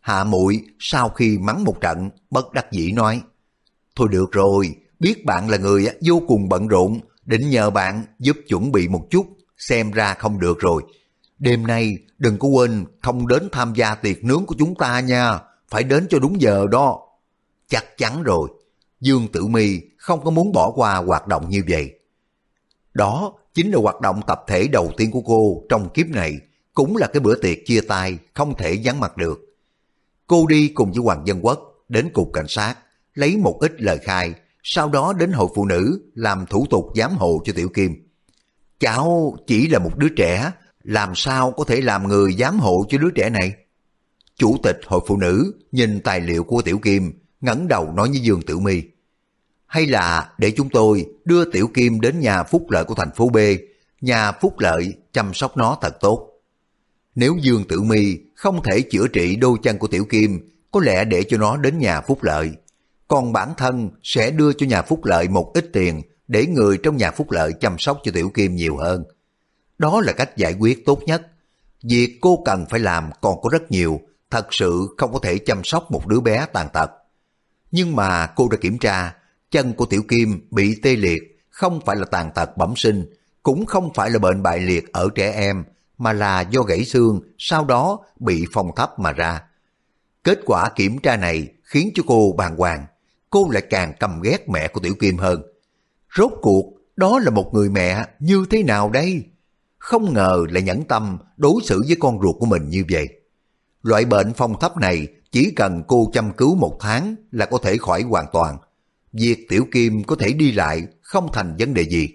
Hạ Muội sau khi mắng một trận, bất đắc dĩ nói, Thôi được rồi, biết bạn là người vô cùng bận rộn, định nhờ bạn giúp chuẩn bị một chút, xem ra không được rồi. Đêm nay đừng có quên không đến tham gia tiệc nướng của chúng ta nha, phải đến cho đúng giờ đó. Chắc chắn rồi, Dương Tử Mi không có muốn bỏ qua hoạt động như vậy. Đó chính là hoạt động tập thể đầu tiên của cô trong kiếp này, cũng là cái bữa tiệc chia tay không thể vắng mặt được. Cô đi cùng với Hoàng Dân Quốc đến cục cảnh sát, lấy một ít lời khai, sau đó đến hội phụ nữ làm thủ tục giám hộ cho Tiểu Kim. Cháu chỉ là một đứa trẻ, làm sao có thể làm người giám hộ cho đứa trẻ này? Chủ tịch hội phụ nữ nhìn tài liệu của Tiểu Kim, ngẩng đầu nói với Dương Tử Mi. Hay là để chúng tôi đưa Tiểu Kim đến nhà phúc lợi của thành phố B, nhà Phúc Lợi chăm sóc nó thật tốt. Nếu Dương Tử Mi không thể chữa trị đôi chân của Tiểu Kim, có lẽ để cho nó đến nhà Phúc Lợi. Còn bản thân sẽ đưa cho nhà Phúc Lợi một ít tiền để người trong nhà Phúc Lợi chăm sóc cho Tiểu Kim nhiều hơn. Đó là cách giải quyết tốt nhất. Việc cô cần phải làm còn có rất nhiều, thật sự không có thể chăm sóc một đứa bé tàn tật. Nhưng mà cô đã kiểm tra, chân của Tiểu Kim bị tê liệt, không phải là tàn tật bẩm sinh, cũng không phải là bệnh bại liệt ở trẻ em, mà là do gãy xương, sau đó bị phong thấp mà ra. Kết quả kiểm tra này khiến cho cô bàng hoàng, cô lại càng căm ghét mẹ của Tiểu Kim hơn. Rốt cuộc, đó là một người mẹ như thế nào đây? Không ngờ lại nhẫn tâm đối xử với con ruột của mình như vậy. Loại bệnh phong thấp này chỉ cần cô chăm cứu một tháng là có thể khỏi hoàn toàn. Việc Tiểu Kim có thể đi lại không thành vấn đề gì.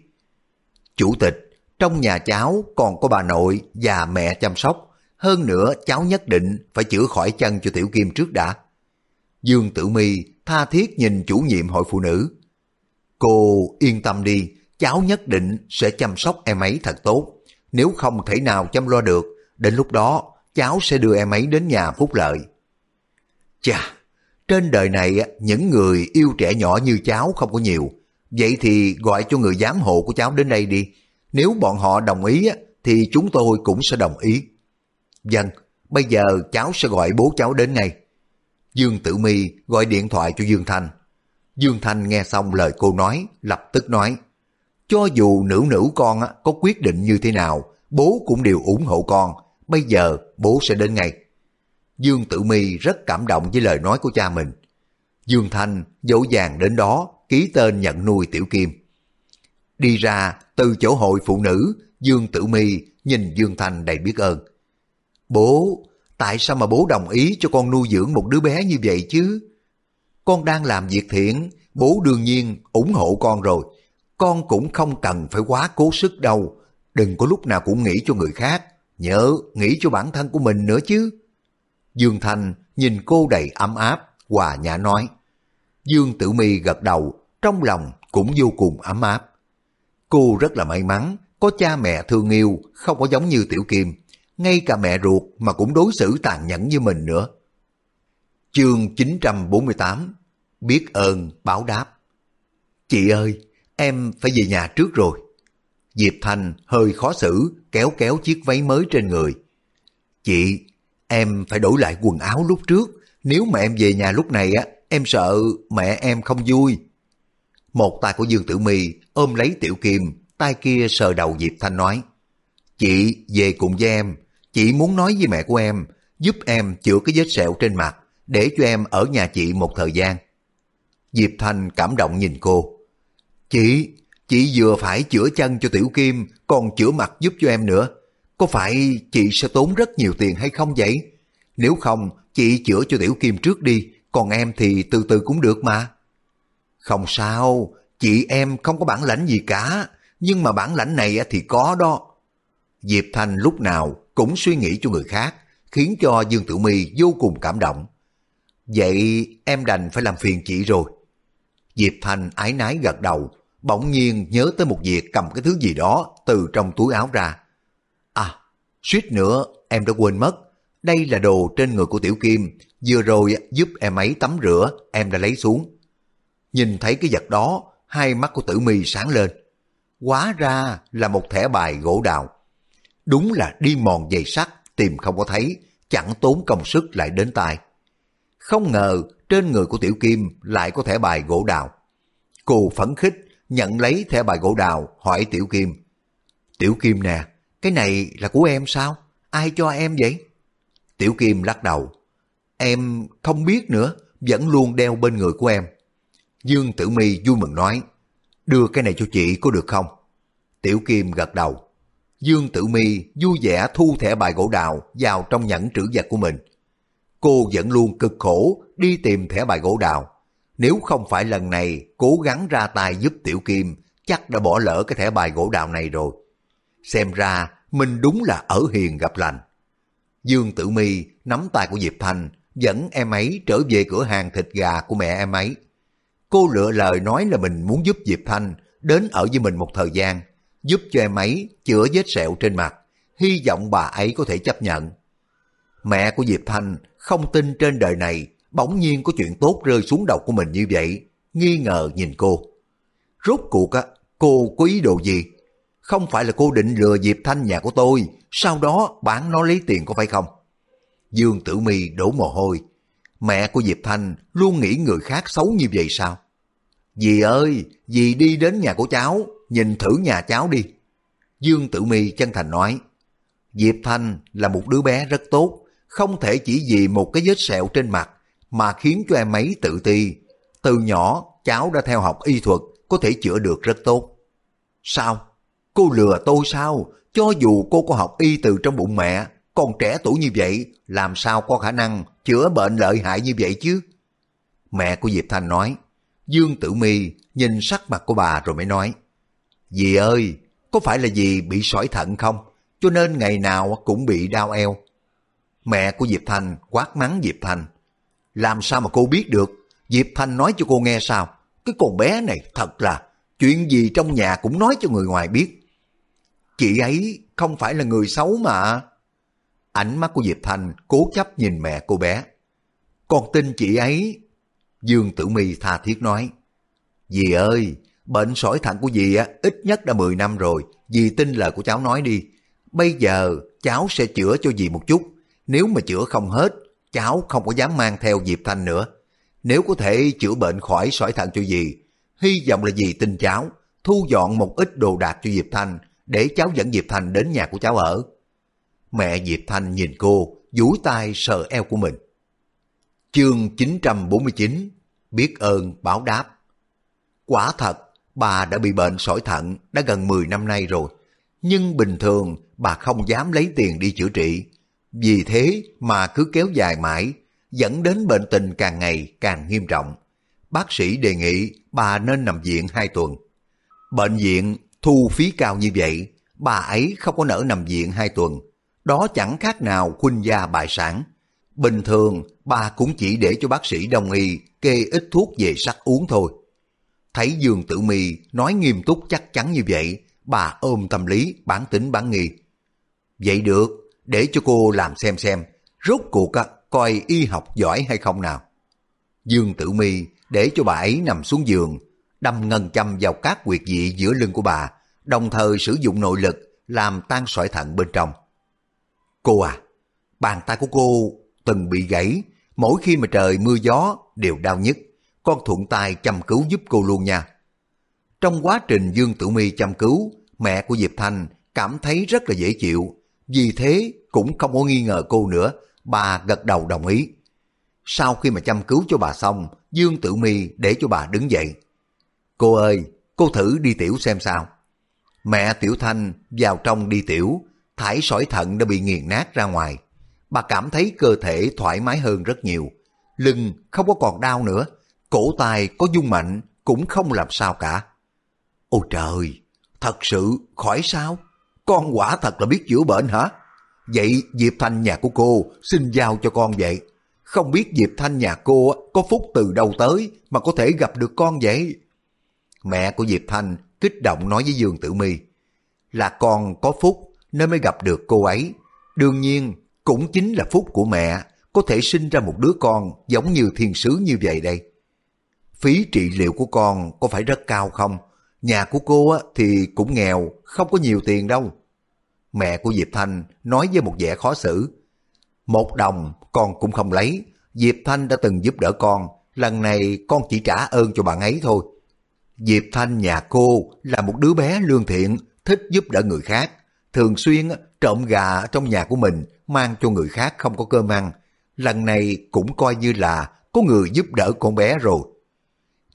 Chủ tịch, trong nhà cháu còn có bà nội và mẹ chăm sóc. Hơn nữa cháu nhất định phải chữa khỏi chân cho Tiểu Kim trước đã. Dương Tử Mi tha thiết nhìn chủ nhiệm hội phụ nữ. Cô yên tâm đi, cháu nhất định sẽ chăm sóc em ấy thật tốt. Nếu không thể nào chăm lo được, đến lúc đó cháu sẽ đưa em ấy đến nhà phúc lợi. Chà, trên đời này những người yêu trẻ nhỏ như cháu không có nhiều. Vậy thì gọi cho người giám hộ của cháu đến đây đi. Nếu bọn họ đồng ý thì chúng tôi cũng sẽ đồng ý. Vâng, bây giờ cháu sẽ gọi bố cháu đến ngay. Dương Tử Mi gọi điện thoại cho Dương Thanh. Dương Thanh nghe xong lời cô nói, lập tức nói, cho dù nữ nữ con có quyết định như thế nào, bố cũng đều ủng hộ con, bây giờ bố sẽ đến ngay. Dương Tử Mi rất cảm động với lời nói của cha mình. Dương Thanh dỗ dàng đến đó, ký tên nhận nuôi Tiểu Kim. Đi ra từ chỗ hội phụ nữ, Dương Tử Mi nhìn Dương Thanh đầy biết ơn. Bố, tại sao mà bố đồng ý cho con nuôi dưỡng một đứa bé như vậy chứ? Con đang làm việc thiện, bố đương nhiên ủng hộ con rồi. Con cũng không cần phải quá cố sức đâu. Đừng có lúc nào cũng nghĩ cho người khác. Nhớ nghĩ cho bản thân của mình nữa chứ. Dương Thanh nhìn cô đầy ấm áp, hòa nhã nói. Dương Tử Mi gật đầu, trong lòng cũng vô cùng ấm áp. Cô rất là may mắn, có cha mẹ thương yêu, không có giống như Tiểu Kim. Ngay cả mẹ ruột mà cũng đối xử tàn nhẫn như mình nữa. Chương 948 Biết ơn báo đáp Chị ơi, em phải về nhà trước rồi. Diệp Thanh hơi khó xử, kéo kéo chiếc váy mới trên người. Chị, em phải đổi lại quần áo lúc trước. Nếu mà em về nhà lúc này á, em sợ mẹ em không vui. Một tay của Dương Tử My ôm lấy Tiểu Kim, tay kia sờ đầu Diệp Thanh nói. Chị về cùng với em, chị muốn nói với mẹ của em, giúp em chữa cái vết sẹo trên mặt, để cho em ở nhà chị một thời gian. Diệp Thanh cảm động nhìn cô. Chị, chị vừa phải chữa chân cho Tiểu Kim, còn chữa mặt giúp cho em nữa. Có phải chị sẽ tốn rất nhiều tiền hay không vậy? Nếu không, chị chữa cho Tiểu Kim trước đi, còn em thì từ từ cũng được mà. Không sao, chị em không có bản lãnh gì cả, nhưng mà bản lãnh này thì có đó. Diệp Thanh lúc nào cũng suy nghĩ cho người khác, khiến cho Dương Tử My vô cùng cảm động. Vậy em đành phải làm phiền chị rồi. Diệp Thanh ái nái gật đầu, bỗng nhiên nhớ tới một việc cầm cái thứ gì đó từ trong túi áo ra. Suýt nữa em đã quên mất. Đây là đồ trên người của Tiểu Kim, vừa rồi giúp em ấy tắm rửa, em đã lấy xuống. Nhìn thấy cái vật đó, hai mắt của tử mi sáng lên. Quá ra là một thẻ bài gỗ đào. Đúng là đi mòn giày sắt, tìm không có thấy, chẳng tốn công sức lại đến tai. Không ngờ trên người của Tiểu Kim lại có thẻ bài gỗ đào. Cô phấn khích nhận lấy thẻ bài gỗ đào hỏi Tiểu Kim. Tiểu Kim nè, cái này là của em sao? Ai cho em vậy? Tiểu Kim lắc đầu. Em không biết nữa, vẫn luôn đeo bên người của em. Dương Tử Mi vui mừng nói, đưa cái này cho chị có được không? Tiểu Kim gật đầu. Dương Tử Mi vui vẻ thu thẻ bài gỗ đào vào trong nhẫn trữ vật của mình. Cô vẫn luôn cực khổ đi tìm thẻ bài gỗ đào. Nếu không phải lần này cố gắng ra tay giúp Tiểu Kim, chắc đã bỏ lỡ cái thẻ bài gỗ đào này rồi. Xem ra mình đúng là ở hiền gặp lành. Dương Tử Mi nắm tay của Diệp Thanh dẫn em ấy trở về cửa hàng thịt gà của mẹ em ấy. Cô lựa lời nói là mình muốn giúp Diệp Thanh đến ở với mình một thời gian, giúp cho em ấy chữa vết sẹo trên mặt, hy vọng bà ấy có thể chấp nhận. Mẹ của Diệp Thanh không tin trên đời này bỗng nhiên có chuyện tốt rơi xuống đầu của mình như vậy, nghi ngờ nhìn cô. Rốt cuộc á, cô có ý đồ gì? Không phải là cô định lừa Diệp Thanh nhà của tôi, sau đó bán nó lấy tiền có phải không? Dương Tử Mi đổ mồ hôi. Mẹ của Diệp Thanh luôn nghĩ người khác xấu như vậy sao? Dì ơi, dì đi đến nhà của cháu, nhìn thử nhà cháu đi. Dương Tử Mi chân thành nói, Diệp Thanh là một đứa bé rất tốt, không thể chỉ vì một cái vết sẹo trên mặt mà khiến cho em ấy tự ti. Từ nhỏ, cháu đã theo học y thuật, có thể chữa được rất tốt. Sao? Cô lừa tôi sao? Cho dù cô có học y từ trong bụng mẹ, còn trẻ tuổi như vậy, làm sao có khả năng chữa bệnh lợi hại như vậy chứ? Mẹ của Diệp Thanh nói, Dương Tử Mi nhìn sắc mặt của bà rồi mới nói, Dì ơi, có phải là dì bị sỏi thận không? Cho nên ngày nào cũng bị đau eo. Mẹ của Diệp Thanh quát mắng Diệp Thanh. Làm sao mà cô biết được? Diệp Thanh nói cho cô nghe sao? Cái con bé này thật là chuyện gì trong nhà cũng nói cho người ngoài biết. Chị ấy không phải là người xấu mà. Ánh mắt của Diệp Thanh cố chấp nhìn mẹ cô bé. Con tin chị ấy. Dương Tử Mi tha thiết nói. Dì ơi, bệnh sỏi thận của dì á, ít nhất đã 10 năm rồi. Dì tin lời của cháu nói đi. Bây giờ cháu sẽ chữa cho dì một chút. Nếu mà chữa không hết, cháu không có dám mang theo Diệp Thanh nữa. Nếu có thể chữa bệnh khỏi sỏi thận cho dì, hy vọng là dì tin cháu, thu dọn một ít đồ đạc cho Diệp Thanh để cháu dẫn Diệp Thành đến nhà của cháu ở. Mẹ Diệp Thành nhìn cô, duỗi tay sờ eo của mình. Chương 949 Biết ơn báo đáp Quả thật, bà đã bị bệnh sỏi thận đã gần 10 năm nay rồi. Nhưng bình thường bà không dám lấy tiền đi chữa trị. Vì thế mà cứ kéo dài mãi, dẫn đến bệnh tình càng ngày càng nghiêm trọng. Bác sĩ đề nghị bà nên nằm viện 2 tuần. Bệnh viện thu phí cao như vậy, bà ấy không có nỡ nằm viện hai tuần. Đó chẳng khác nào khuynh gia bại sản. Bình thường, bà cũng chỉ để cho bác sĩ đồng y kê ít thuốc về sắc uống thôi. Thấy Dương Tử Mi nói nghiêm túc chắc chắn như vậy, bà ôm tâm lý, bản tính bản nghi. Vậy được, để cho cô làm xem xem, rốt cuộc coi y học giỏi hay không nào. Dương Tử Mi để cho bà ấy nằm xuống giường, đâm ngân châm vào các quyệt dị giữa lưng của bà, đồng thời sử dụng nội lực làm tan sỏi thận bên trong. Cô à, bàn tay của cô từng bị gãy, mỗi khi mà trời mưa gió đều đau nhức. Con thuận tay chăm cứu giúp cô luôn nha. Trong quá trình Dương Tử Mi chăm cứu, mẹ của Diệp Thanh cảm thấy rất là dễ chịu, vì thế cũng không có nghi ngờ cô nữa, bà gật đầu đồng ý. Sau khi mà chăm cứu cho bà xong, Dương Tử Mi để cho bà đứng dậy. Cô ơi, cô thử đi tiểu xem sao. Mẹ Tiểu Thanh vào trong đi tiểu, thải sỏi thận đã bị nghiền nát ra ngoài. Bà cảm thấy cơ thể thoải mái hơn rất nhiều. Lưng không có còn đau nữa, cổ tay có dung mạnh cũng không làm sao cả. Ôi trời, thật sự khỏi sao? Con quả thật là biết chữa bệnh hả? Vậy Diệp Thanh nhà của cô xin giao cho con vậy. Không biết Diệp Thanh nhà cô có phúc từ đâu tới mà có thể gặp được con vậy? Mẹ của Diệp Thanh kích động nói với Dương Tử Mi là con có phúc nên mới gặp được cô ấy. Đương nhiên, cũng chính là phúc của mẹ có thể sinh ra một đứa con giống như thiên sứ như vậy đây. Phí trị liệu của con có phải rất cao không? Nhà của cô thì cũng nghèo, không có nhiều tiền đâu. Mẹ của Diệp Thanh nói với một vẻ khó xử. Một đồng con cũng không lấy. Diệp Thanh đã từng giúp đỡ con. Lần này con chỉ trả ơn cho bạn ấy thôi. Diệp Thanh nhà cô là một đứa bé lương thiện, thích giúp đỡ người khác. Thường xuyên trộm gà trong nhà của mình mang cho người khác không có cơm ăn. Lần này cũng coi như là có người giúp đỡ con bé rồi.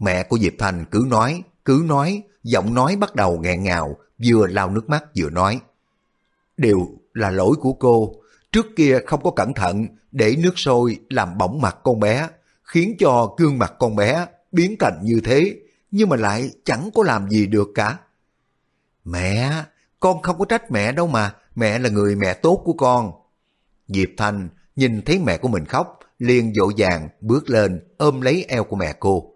Mẹ của Diệp Thanh cứ nói, cứ nói, giọng nói bắt đầu nghẹn ngào, vừa lau nước mắt vừa nói. Đều là lỗi của cô, trước kia không có cẩn thận để nước sôi làm bỏng mặt con bé, khiến cho gương mặt con bé biến thành như thế, nhưng mà lại chẳng có làm gì được cả. Mẹ, con không có trách mẹ đâu mà, mẹ là người mẹ tốt của con. Diệp Thanh nhìn thấy mẹ của mình khóc, liền dỗ dàng bước lên ôm lấy eo của mẹ cô.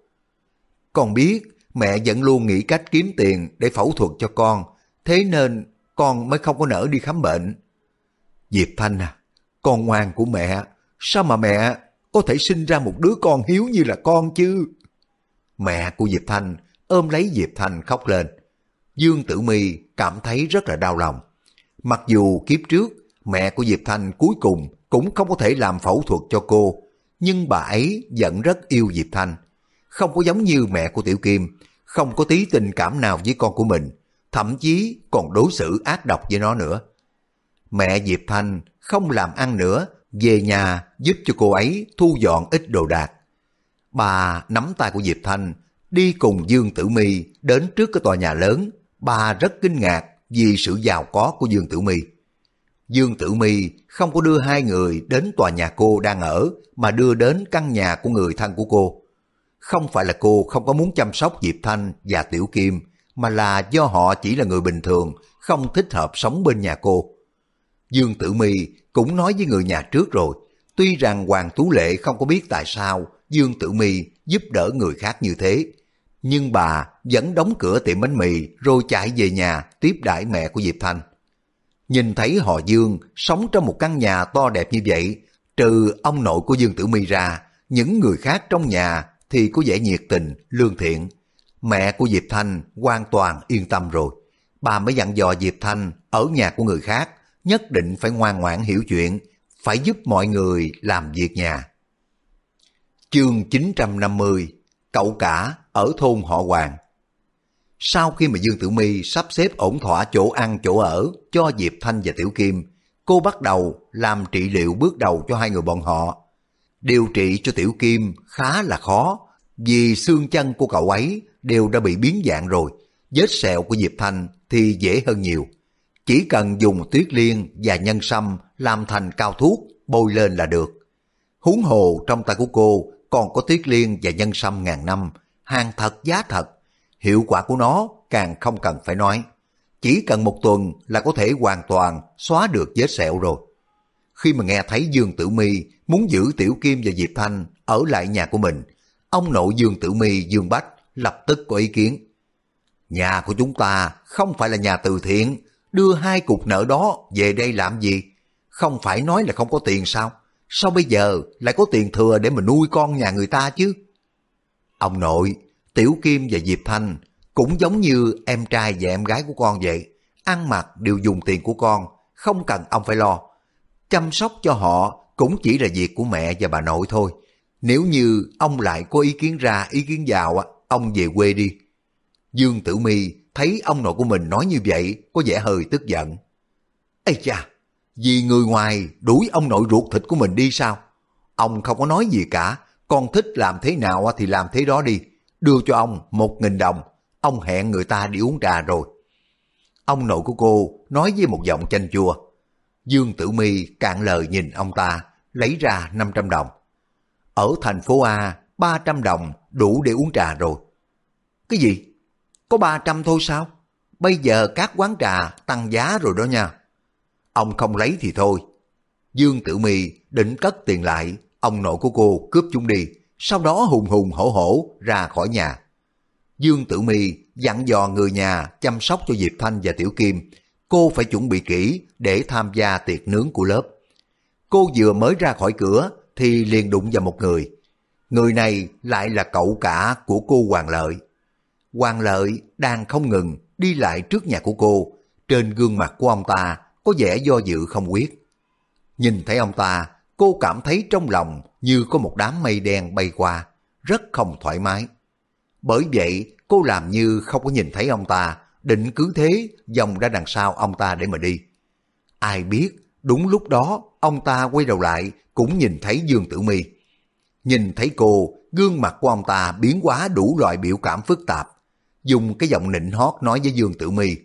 Con biết mẹ vẫn luôn nghĩ cách kiếm tiền để phẫu thuật cho con, thế nên con mới không có nỡ đi khám bệnh. Diệp Thanh à, con ngoan của mẹ, sao mà mẹ có thể sinh ra một đứa con hiếu như là con chứ? Mẹ của Diệp Thanh ôm lấy Diệp Thanh khóc lên. Dương Tử Mi cảm thấy rất là đau lòng. Mặc dù kiếp trước mẹ của Diệp Thanh cuối cùng cũng không có thể làm phẫu thuật cho cô, nhưng bà ấy vẫn rất yêu Diệp Thanh. Không có giống như mẹ của Tiểu Kim, không có tí tình cảm nào với con của mình, thậm chí còn đối xử ác độc với nó nữa. Mẹ Diệp Thanh không làm ăn nữa, về nhà giúp cho cô ấy thu dọn ít đồ đạc. Bà nắm tay của Diệp Thanh, đi cùng Dương Tử Mi đến trước cái tòa nhà lớn. Bà rất kinh ngạc vì sự giàu có của Dương Tử Mi. Dương Tử Mi không có đưa hai người đến tòa nhà cô đang ở, mà đưa đến căn nhà của người thân của cô. Không phải là cô không có muốn chăm sóc Diệp Thanh và Tiểu Kim, mà là do họ chỉ là người bình thường, không thích hợp sống bên nhà cô. Dương Tử Mi cũng nói với người nhà trước rồi, tuy rằng Hoàng Tú Lệ không có biết tại sao Dương Tử Mi giúp đỡ người khác như thế, nhưng bà vẫn đóng cửa tiệm bánh mì rồi chạy về nhà tiếp đãi mẹ của Diệp Thanh. Nhìn thấy họ Dương sống trong một căn nhà to đẹp như vậy, trừ ông nội của Dương Tử Mi ra, những người khác trong nhà thì có vẻ nhiệt tình, lương thiện. Mẹ của Diệp Thanh hoàn toàn yên tâm rồi. Bà mới dặn dò Diệp Thanh ở nhà của người khác, nhất định phải ngoan ngoãn hiểu chuyện, phải giúp mọi người làm việc nhà. Chương 950 Cậu cả ở thôn họ Hoàng Sau khi mà Dương Tử My sắp xếp ổn thỏa chỗ ăn chỗ ở cho Diệp Thanh và Tiểu Kim, cô bắt đầu làm trị liệu bước đầu cho hai người bọn họ. Điều trị cho Tiểu Kim khá là khó, vì xương chân của cậu ấy đều đã bị biến dạng rồi, vết sẹo của Diệp Thanh thì dễ hơn nhiều. Chỉ cần dùng tuyết liên và nhân sâm làm thành cao thuốc bôi lên là được. Huống hồ trong tay của cô còn có tuyết liên và nhân sâm ngàn năm, hàng thật giá thật. Hiệu quả của nó càng không cần phải nói. Chỉ cần một tuần là có thể hoàn toàn xóa được vết sẹo rồi. Khi mà nghe thấy Dương Tử Mi muốn giữ Tiểu Kim và Diệp Thanh ở lại nhà của mình, ông nội Dương Tử Mi Dương Bách lập tức có ý kiến. Nhà của chúng ta không phải là nhà từ thiện, đưa hai cục nợ đó về đây làm gì? Không phải nói là không có tiền sao? Sao bây giờ lại có tiền thừa để mà nuôi con nhà người ta chứ? Ông nội, Tiểu Kim và Diệp Thanh cũng giống như em trai và em gái của con vậy. Ăn mặc đều dùng tiền của con, không cần ông phải lo. Chăm sóc cho họ cũng chỉ là việc của mẹ và bà nội thôi. Nếu như ông lại có ý kiến ra, ý kiến vào, ông về quê đi. Dương Tử Mi thấy ông nội của mình nói như vậy có vẻ hơi tức giận. Ây cha, vì người ngoài đuổi ông nội ruột thịt của mình đi sao? Ông không có nói gì cả, con thích làm thế nào thì làm thế đó đi. Đưa cho ông một nghìn đồng, ông hẹn người ta đi uống trà rồi. Ông nội của cô nói với một giọng chanh chua. Dương Tử Mi cạn lời nhìn ông ta, lấy ra 500 đồng. Ở thành phố A, 300 đồng đủ để uống trà rồi. Cái gì? Có 300 thôi sao? Bây giờ các quán trà tăng giá rồi đó nha. Ông không lấy thì thôi. Dương Tử Mi định cất tiền lại, ông nội của cô cướp chúng đi, sau đó hùng hùng hổ hổ ra khỏi nhà. Dương Tử Mi dặn dò người nhà chăm sóc cho Diệp Thanh và Tiểu Kim, cô phải chuẩn bị kỹ để tham gia tiệc nướng của lớp. Cô vừa mới ra khỏi cửa thì liền đụng vào một người. Người này lại là cậu cả của cô Hoàng Lợi. Hoàng Lợi đang không ngừng đi lại trước nhà của cô, trên gương mặt của ông ta có vẻ do dự không quyết. Nhìn thấy ông ta, cô cảm thấy trong lòng như có một đám mây đen bay qua, rất không thoải mái. Bởi vậy, cô làm như không có nhìn thấy ông ta, định cứ thế dòng ra đằng sau ông ta để mà đi. Ai biết, đúng lúc đó, ông ta quay đầu lại cũng nhìn thấy Dương Tử Mi. Nhìn thấy cô, gương mặt của ông ta biến hóa đủ loại biểu cảm phức tạp. Dùng cái giọng nịnh hót nói với Dương Tử Mi.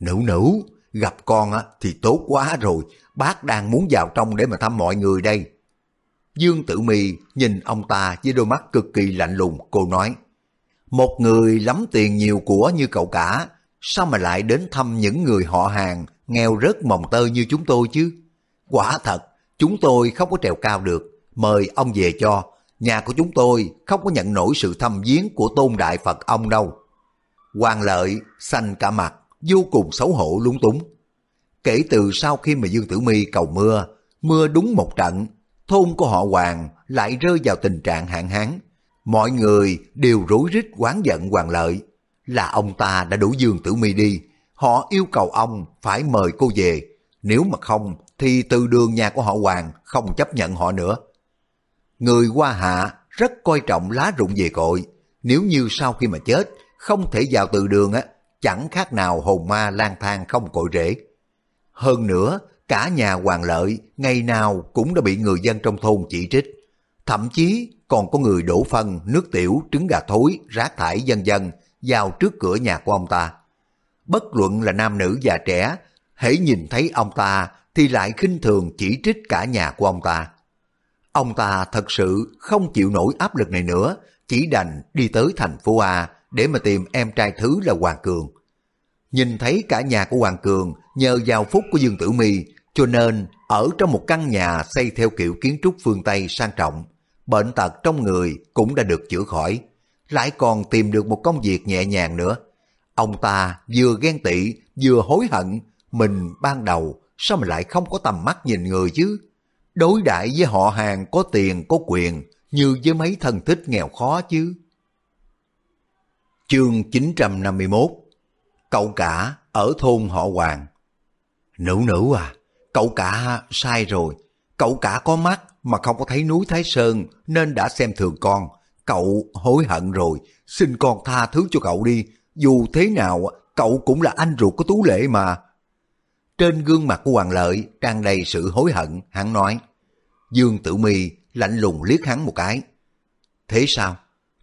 Nữ nữ, gặp con á thì tốt quá rồi, bác đang muốn vào trong để mà thăm mọi người đây. Dương Tử Mi nhìn ông ta với đôi mắt cực kỳ lạnh lùng, cô nói. Một người lắm tiền nhiều của như cậu cả, sao mà lại đến thăm những người họ hàng nghèo rớt mồng tơ như chúng tôi chứ? Quả thật, chúng tôi không có trèo cao được, mời ông về cho. Nhà của chúng tôi không có nhận nổi sự thăm viếng của tôn đại Phật ông đâu. Hoàng lợi, xanh cả mặt, vô cùng xấu hổ lúng túng. Kể từ sau khi mà Dương Tử Mi cầu mưa, mưa đúng một trận, thôn của họ Hoàng lại rơi vào tình trạng hạn hán. Mọi người đều rối rít quán giận Hoàng Lợi. Là ông ta đã đủ Dương Tử Mi đi, họ yêu cầu ông phải mời cô về. Nếu mà không, thì từ đường nhà của họ Hoàng không chấp nhận họ nữa. Người Hoa Hạ rất coi trọng lá rụng về cội. Nếu như sau khi mà chết, không thể vào từ đường á, chẳng khác nào hồn ma lang thang không cội rễ. Hơn nữa, cả nhà hoàng lợi ngày nào cũng đã bị người dân trong thôn chỉ trích. Thậm chí còn có người đổ phân, nước tiểu, trứng gà thối, rác thải dân dân vào trước cửa nhà của ông ta. Bất luận là nam nữ già trẻ, hãy nhìn thấy ông ta thì lại khinh thường chỉ trích cả nhà của ông ta. Ông ta thật sự không chịu nổi áp lực này nữa, chỉ đành đi tới thành phố A để mà tìm em trai thứ là Hoàng Cường. Nhìn thấy cả nhà của Hoàng Cường nhờ vào phúc của Dương Tử Mi cho nên ở trong một căn nhà xây theo kiểu kiến trúc phương Tây sang trọng, bệnh tật trong người cũng đã được chữa khỏi, lại còn tìm được một công việc nhẹ nhàng nữa. Ông ta vừa ghen tị vừa hối hận mình ban đầu sao mà lại không có tầm mắt nhìn người chứ? Đối đại với họ hàng có tiền có quyền như với mấy thân thích nghèo khó chứ. Chương 951 Cậu cả ở thôn họ Hoàng Nữ nữ à, cậu cả sai rồi. Cậu cả có mắt mà không có thấy núi Thái Sơn nên đã xem thường con. Cậu hối hận rồi, xin con tha thứ cho cậu đi. Dù thế nào, cậu cũng là anh ruột của Tú Lệ mà. Trên gương mặt của Hoàng Lợi tràn đầy sự hối hận, hắn nói. Dương Tử Mi lạnh lùng liếc hắn một cái. Thế sao?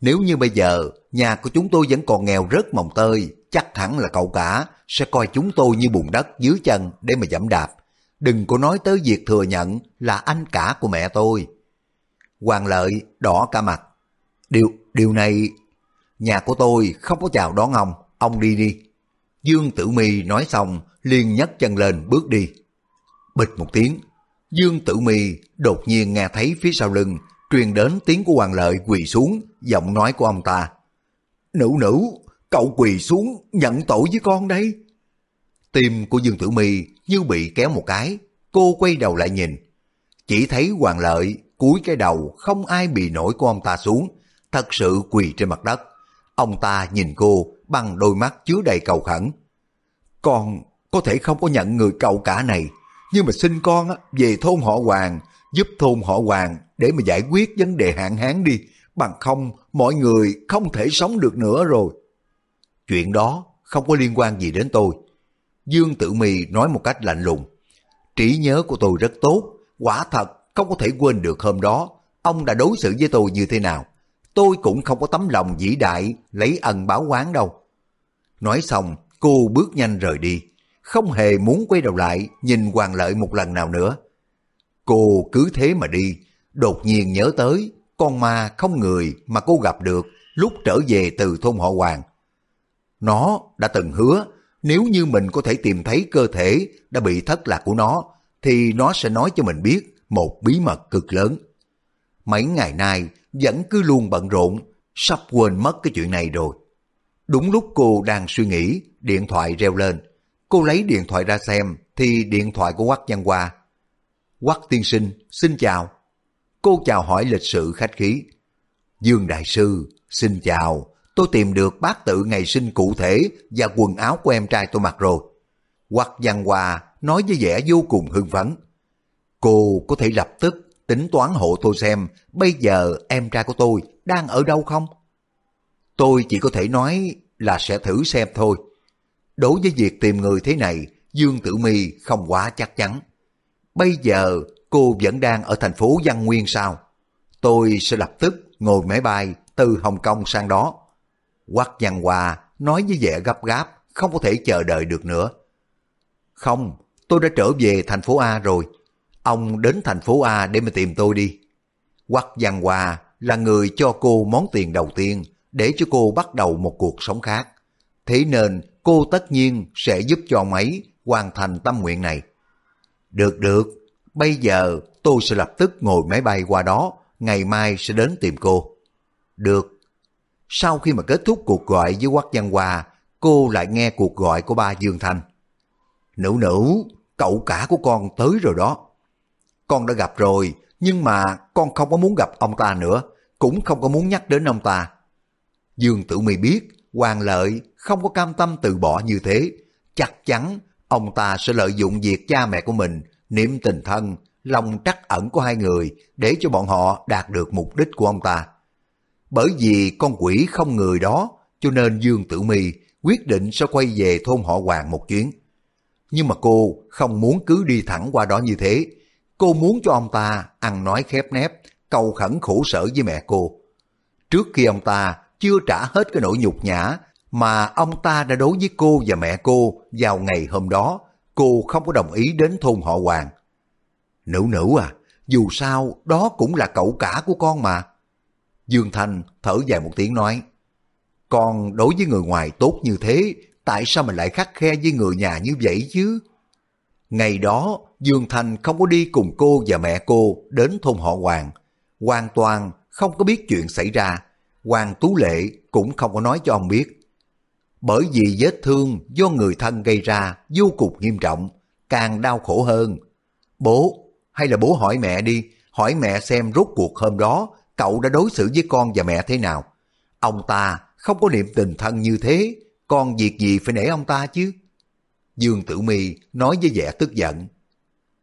Nếu như bây giờ nhà của chúng tôi vẫn còn nghèo rất mồng tơi, chắc hẳn là cậu cả sẽ coi chúng tôi như bùn đất dưới chân để mà dẫm đạp. Đừng có nói tới việc thừa nhận là anh cả của mẹ tôi. Hoàng lợi đỏ cả mặt. Điều, điều này, nhà của tôi không có chào đón ông, ông đi đi. Dương Tử Mi nói xong, liền nhấc chân lên bước đi. Bịch một tiếng, Dương Tử Mi đột nhiên nghe thấy phía sau lưng truyền đến tiếng của Hoàng Lợi quỳ xuống, giọng nói của ông ta. Nữ nữ, cậu quỳ xuống nhận tội với con đây. Tim của Dương Tử Mi như bị kéo một cái, cô quay đầu lại nhìn. Chỉ thấy Hoàng Lợi cúi cái đầu không ai bị nổi của ông ta xuống, thật sự quỳ trên mặt đất. Ông ta nhìn cô bằng đôi mắt chứa đầy cầu khẩn. Con có thể không có nhận người cậu cả này, nhưng mà xin con về thôn họ Hoàng, giúp thôn họ Hoàng để mà giải quyết vấn đề hạn hán đi, bằng không mọi người không thể sống được nữa rồi. Chuyện đó không có liên quan gì đến tôi. Dương Tử Mì nói một cách lạnh lùng. Trí nhớ của tôi rất tốt, quả thật không có thể quên được hôm đó ông đã đối xử với tôi như thế nào. Tôi cũng không có tấm lòng vĩ đại lấy ân báo quán đâu. Nói xong, cô bước nhanh rời đi, không hề muốn quay đầu lại nhìn Hoàng Lợi một lần nào nữa. Cô cứ thế mà đi, đột nhiên nhớ tới con ma không người mà cô gặp được lúc trở về từ thôn họ Hoàng. Nó đã từng hứa nếu như mình có thể tìm thấy cơ thể đã bị thất lạc của nó thì nó sẽ nói cho mình biết một bí mật cực lớn. Mấy ngày nay vẫn cứ luôn bận rộn, sắp quên mất cái chuyện này rồi. Đúng lúc cô đang suy nghĩ, điện thoại reo lên. Cô lấy điện thoại ra xem thì điện thoại của Quách Văn Hoa. Quách tiên sinh, xin chào. Cô chào hỏi lịch sự khách khí. Dương Đại Sư, xin chào. Tôi tìm được bát tự ngày sinh cụ thể và quần áo của em trai tôi mặc rồi. Hoặc Văn hòa nói với vẻ vô cùng hưng phấn. Cô có thể lập tức tính toán hộ tôi xem bây giờ em trai của tôi đang ở đâu không? Tôi chỉ có thể nói là sẽ thử xem thôi. Đối với việc tìm người thế này, Dương Tử Mi không quá chắc chắn. Bây giờ cô vẫn đang ở thành phố Văn Nguyên sao? Tôi sẽ lập tức ngồi máy bay từ Hồng Kông sang đó. Quắc Văn Hòa nói với vẻ gấp gáp, không có thể chờ đợi được nữa. Không, tôi đã trở về thành phố A rồi. Ông đến thành phố A để mà tìm tôi đi. Quắc Văn Hòa là người cho cô món tiền đầu tiên để cho cô bắt đầu một cuộc sống khác. Thế nên cô tất nhiên sẽ giúp cho ông ấy hoàn thành tâm nguyện này. Được được, bây giờ tôi sẽ lập tức ngồi máy bay qua đó, ngày mai sẽ đến tìm cô. Được. Sau khi mà kết thúc cuộc gọi với Quách Văn hòa cô lại nghe cuộc gọi của ba Dương Thanh. Nữ nữ, cậu cả của con tới rồi đó. Con đã gặp rồi, nhưng mà con không có muốn gặp ông ta nữa, cũng không có muốn nhắc đến ông ta. Dương Tử Mi biết Hoàng Lợi không có cam tâm từ bỏ như thế, chắc chắn ông ta sẽ lợi dụng việc cha mẹ của mình niệm tình thân, lòng trắc ẩn của hai người để cho bọn họ đạt được mục đích của ông ta. Bởi vì con quỷ không người đó, cho nên Dương Tử Mi quyết định sẽ quay về thôn họ Hoàng một chuyến. Nhưng mà cô không muốn cứ đi thẳng qua đó như thế. Cô muốn cho ông ta ăn nói khép nép, cầu khẩn khổ sở với mẹ cô. Trước khi ông ta chưa trả hết cái nỗi nhục nhã mà ông ta đã đối với cô và mẹ cô vào ngày hôm đó, cô không có đồng ý đến thôn họ Hoàng. Nữ nữ à, dù sao đó cũng là cậu cả của con mà. Dương Thanh thở dài một tiếng nói, con đối với người ngoài tốt như thế, tại sao mình lại khắc khe với người nhà như vậy chứ? Ngày đó, Dương Thanh không có đi cùng cô và mẹ cô đến thôn họ Hoàng, hoàn toàn không có biết chuyện xảy ra. Hoàng Tú Lệ cũng không có nói cho ông biết. Bởi vì vết thương do người thân gây ra vô cùng nghiêm trọng, càng đau khổ hơn. Bố, hay là bố hỏi mẹ đi, hỏi mẹ xem rốt cuộc hôm đó cậu đã đối xử với con và mẹ thế nào. Ông ta không có niệm tình thân như thế, con việc gì phải nể ông ta chứ? Dương Tử Mi nói với vẻ tức giận.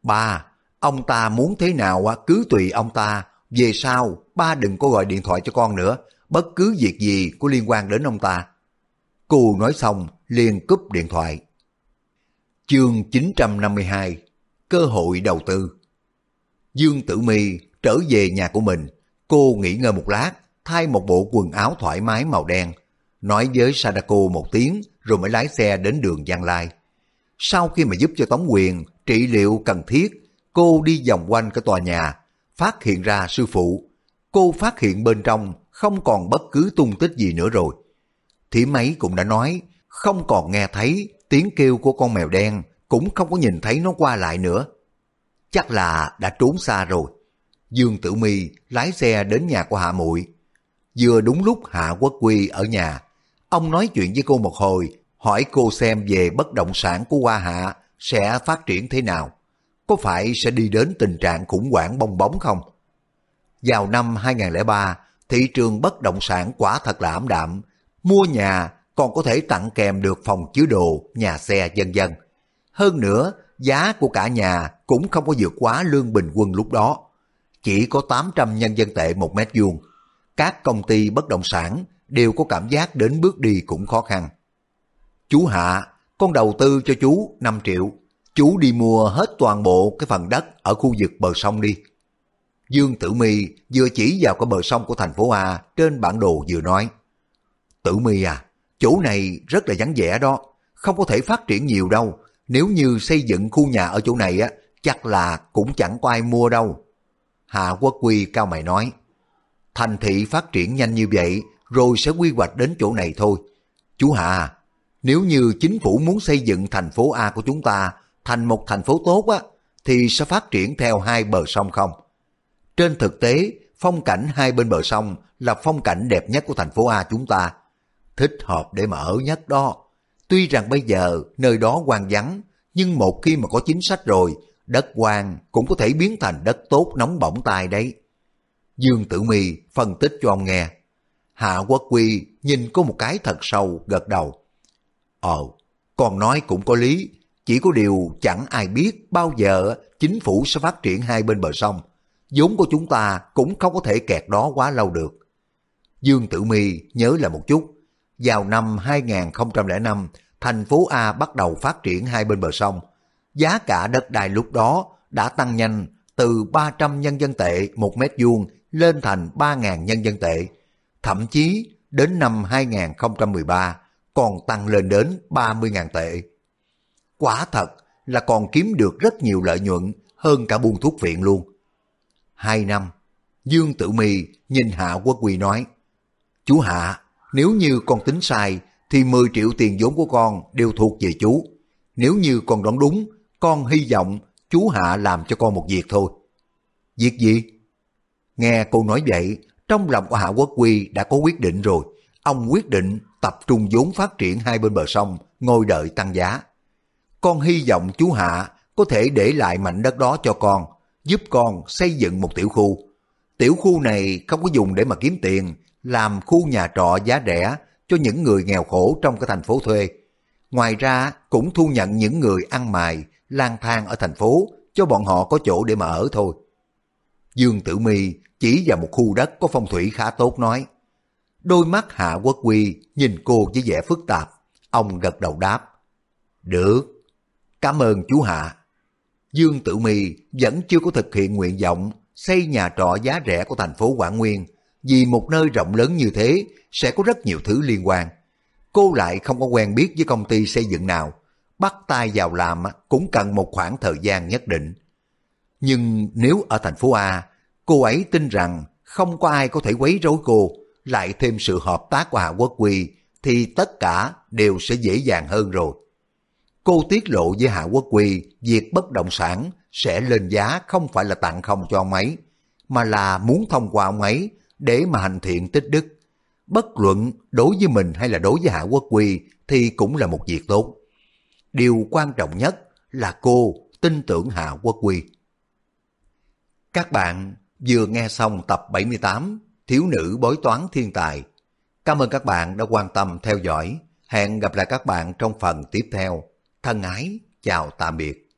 Ba, ông ta muốn thế nào cứ tùy ông ta, về sau ba đừng có gọi điện thoại cho con nữa, bất cứ việc gì có liên quan đến ông ta. Cô nói xong liền cúp điện thoại. Chương 952 Cơ hội đầu tư Dương Tử Mi trở về nhà của mình, cô nghỉ ngơi một lát, thay một bộ quần áo thoải mái màu đen, nói với Sadako một tiếng rồi mới lái xe đến đường Giang Lai. Sau khi mà giúp cho Tống Quyền trị liệu cần thiết, cô đi vòng quanh cái tòa nhà, phát hiện ra sư phụ. Cô phát hiện bên trong không còn bất cứ tung tích gì nữa rồi thì máy cũng đã nói, không còn nghe thấy tiếng kêu của con mèo đen, cũng không có nhìn thấy nó qua lại nữa. Chắc là đã trốn xa rồi. Dương Tử Mi lái xe đến nhà của Hạ Muội. Vừa đúng lúc Hạ Quốc Quy ở nhà, ông nói chuyện với cô một hồi, hỏi cô xem về bất động sản của Hoa Hạ sẽ phát triển thế nào. Có phải sẽ đi đến tình trạng khủng hoảng bong bóng không? Vào năm 2003, thị trường bất động sản quả thật là ảm đạm. Mua nhà còn có thể tặng kèm được phòng chứa đồ, nhà xe dân dân. Hơn nữa, giá của cả nhà cũng không có vượt quá lương bình quân lúc đó. Chỉ có 800 nhân dân tệ một mét vuông. Các công ty bất động sản đều có cảm giác đến bước đi cũng khó khăn. Chú Hạ, con đầu tư cho chú 5 triệu. Chú đi mua hết toàn bộ cái phần đất ở khu vực bờ sông đi. Dương Tử Mi vừa chỉ vào cái bờ sông của thành phố A trên bản đồ vừa nói. Tử Mi à, chỗ này rất là vắng vẻ đó, không có thể phát triển nhiều đâu. Nếu như xây dựng khu nhà ở chỗ này á, chắc là cũng chẳng có ai mua đâu. Hạ Quốc Quy cao mày nói, thành thị phát triển nhanh như vậy rồi sẽ quy hoạch đến chỗ này thôi. Chú Hạ, nếu như chính phủ muốn xây dựng thành phố A của chúng ta thành một thành phố tốt á, thì sẽ phát triển theo hai bờ sông không? Trên thực tế, phong cảnh hai bên bờ sông là phong cảnh đẹp nhất của thành phố A chúng ta. Thích hợp để mà ở nhất đó. Tuy rằng bây giờ nơi đó hoang vắng, nhưng một khi mà có chính sách rồi, đất hoang cũng có thể biến thành đất tốt nóng bỏng tay đấy. Dương Tử Mi phân tích cho ông nghe. Hạ Quốc Quy nhìn có một cái thật sâu gật đầu. Ờ, còn nói cũng có lý, chỉ có điều chẳng ai biết bao giờ chính phủ sẽ phát triển hai bên bờ sông vốn của chúng ta cũng không có thể kẹt đó quá lâu được. Dương Tử Mi nhớ là một chút, vào năm 2005, thành phố A bắt đầu phát triển hai bên bờ sông. Giá cả đất đai lúc đó đã tăng nhanh từ 300 nhân dân tệ một mét vuông lên thành 3.000 nhân dân tệ. Thậm chí đến năm 2013 còn tăng lên đến 30.000 tệ. Quả thật là còn kiếm được rất nhiều lợi nhuận hơn cả buôn thuốc viện luôn hai năm. Dương Tử Mi nhìn Hạ Quốc Quy nói, Chú Hạ, nếu như con tính sai, thì 10 triệu tiền vốn của con đều thuộc về chú. Nếu như con đoán đúng, con hy vọng chú Hạ làm cho con một việc thôi. Việc gì? Nghe cô nói vậy, trong lòng của Hạ Quốc Quy đã có quyết định rồi. Ông quyết định tập trung vốn phát triển hai bên bờ sông, ngồi đợi tăng giá. Con hy vọng chú Hạ có thể để lại mảnh đất đó cho con, giúp con xây dựng một tiểu khu. Tiểu khu này không có dùng để mà kiếm tiền, làm khu nhà trọ giá rẻ cho những người nghèo khổ trong cái thành phố thuê. Ngoài ra cũng thu nhận những người ăn mài, lang thang ở thành phố cho bọn họ có chỗ để mà ở thôi. Dương Tử Mi chỉ vào một khu đất có phong thủy khá tốt nói. Đôi mắt Hạ Quốc Quy nhìn cô với vẻ phức tạp. Ông gật đầu đáp. Được, cảm ơn chú Hạ. Dương Tử Mi vẫn chưa có thực hiện nguyện vọng xây nhà trọ giá rẻ của thành phố Quảng Nguyên. Vì một nơi rộng lớn như thế sẽ có rất nhiều thứ liên quan. Cô lại không có quen biết với công ty xây dựng nào. Bắt tay vào làm cũng cần một khoảng thời gian nhất định. Nhưng nếu ở thành phố A, cô ấy tin rằng không có ai có thể quấy rối cô, lại thêm sự hợp tác của Hạ Quốc Quy, thì tất cả đều sẽ dễ dàng hơn rồi. Cô tiết lộ với Hạ Quốc Quy việc bất động sản sẽ lên giá không phải là tặng không cho ông ấy, mà là muốn thông qua ông ấy để mà hành thiện tích đức. Bất luận đối với mình hay là đối với Hạ Quốc Quy thì cũng là một việc tốt. Điều quan trọng nhất là cô tin tưởng Hạ Quốc Quy. Các bạn vừa nghe xong tập 78 Thiếu nữ bói toán thiên tài. Cảm ơn các bạn đã quan tâm theo dõi. Hẹn gặp lại các bạn trong phần tiếp theo. Thân ái, chào tạm biệt.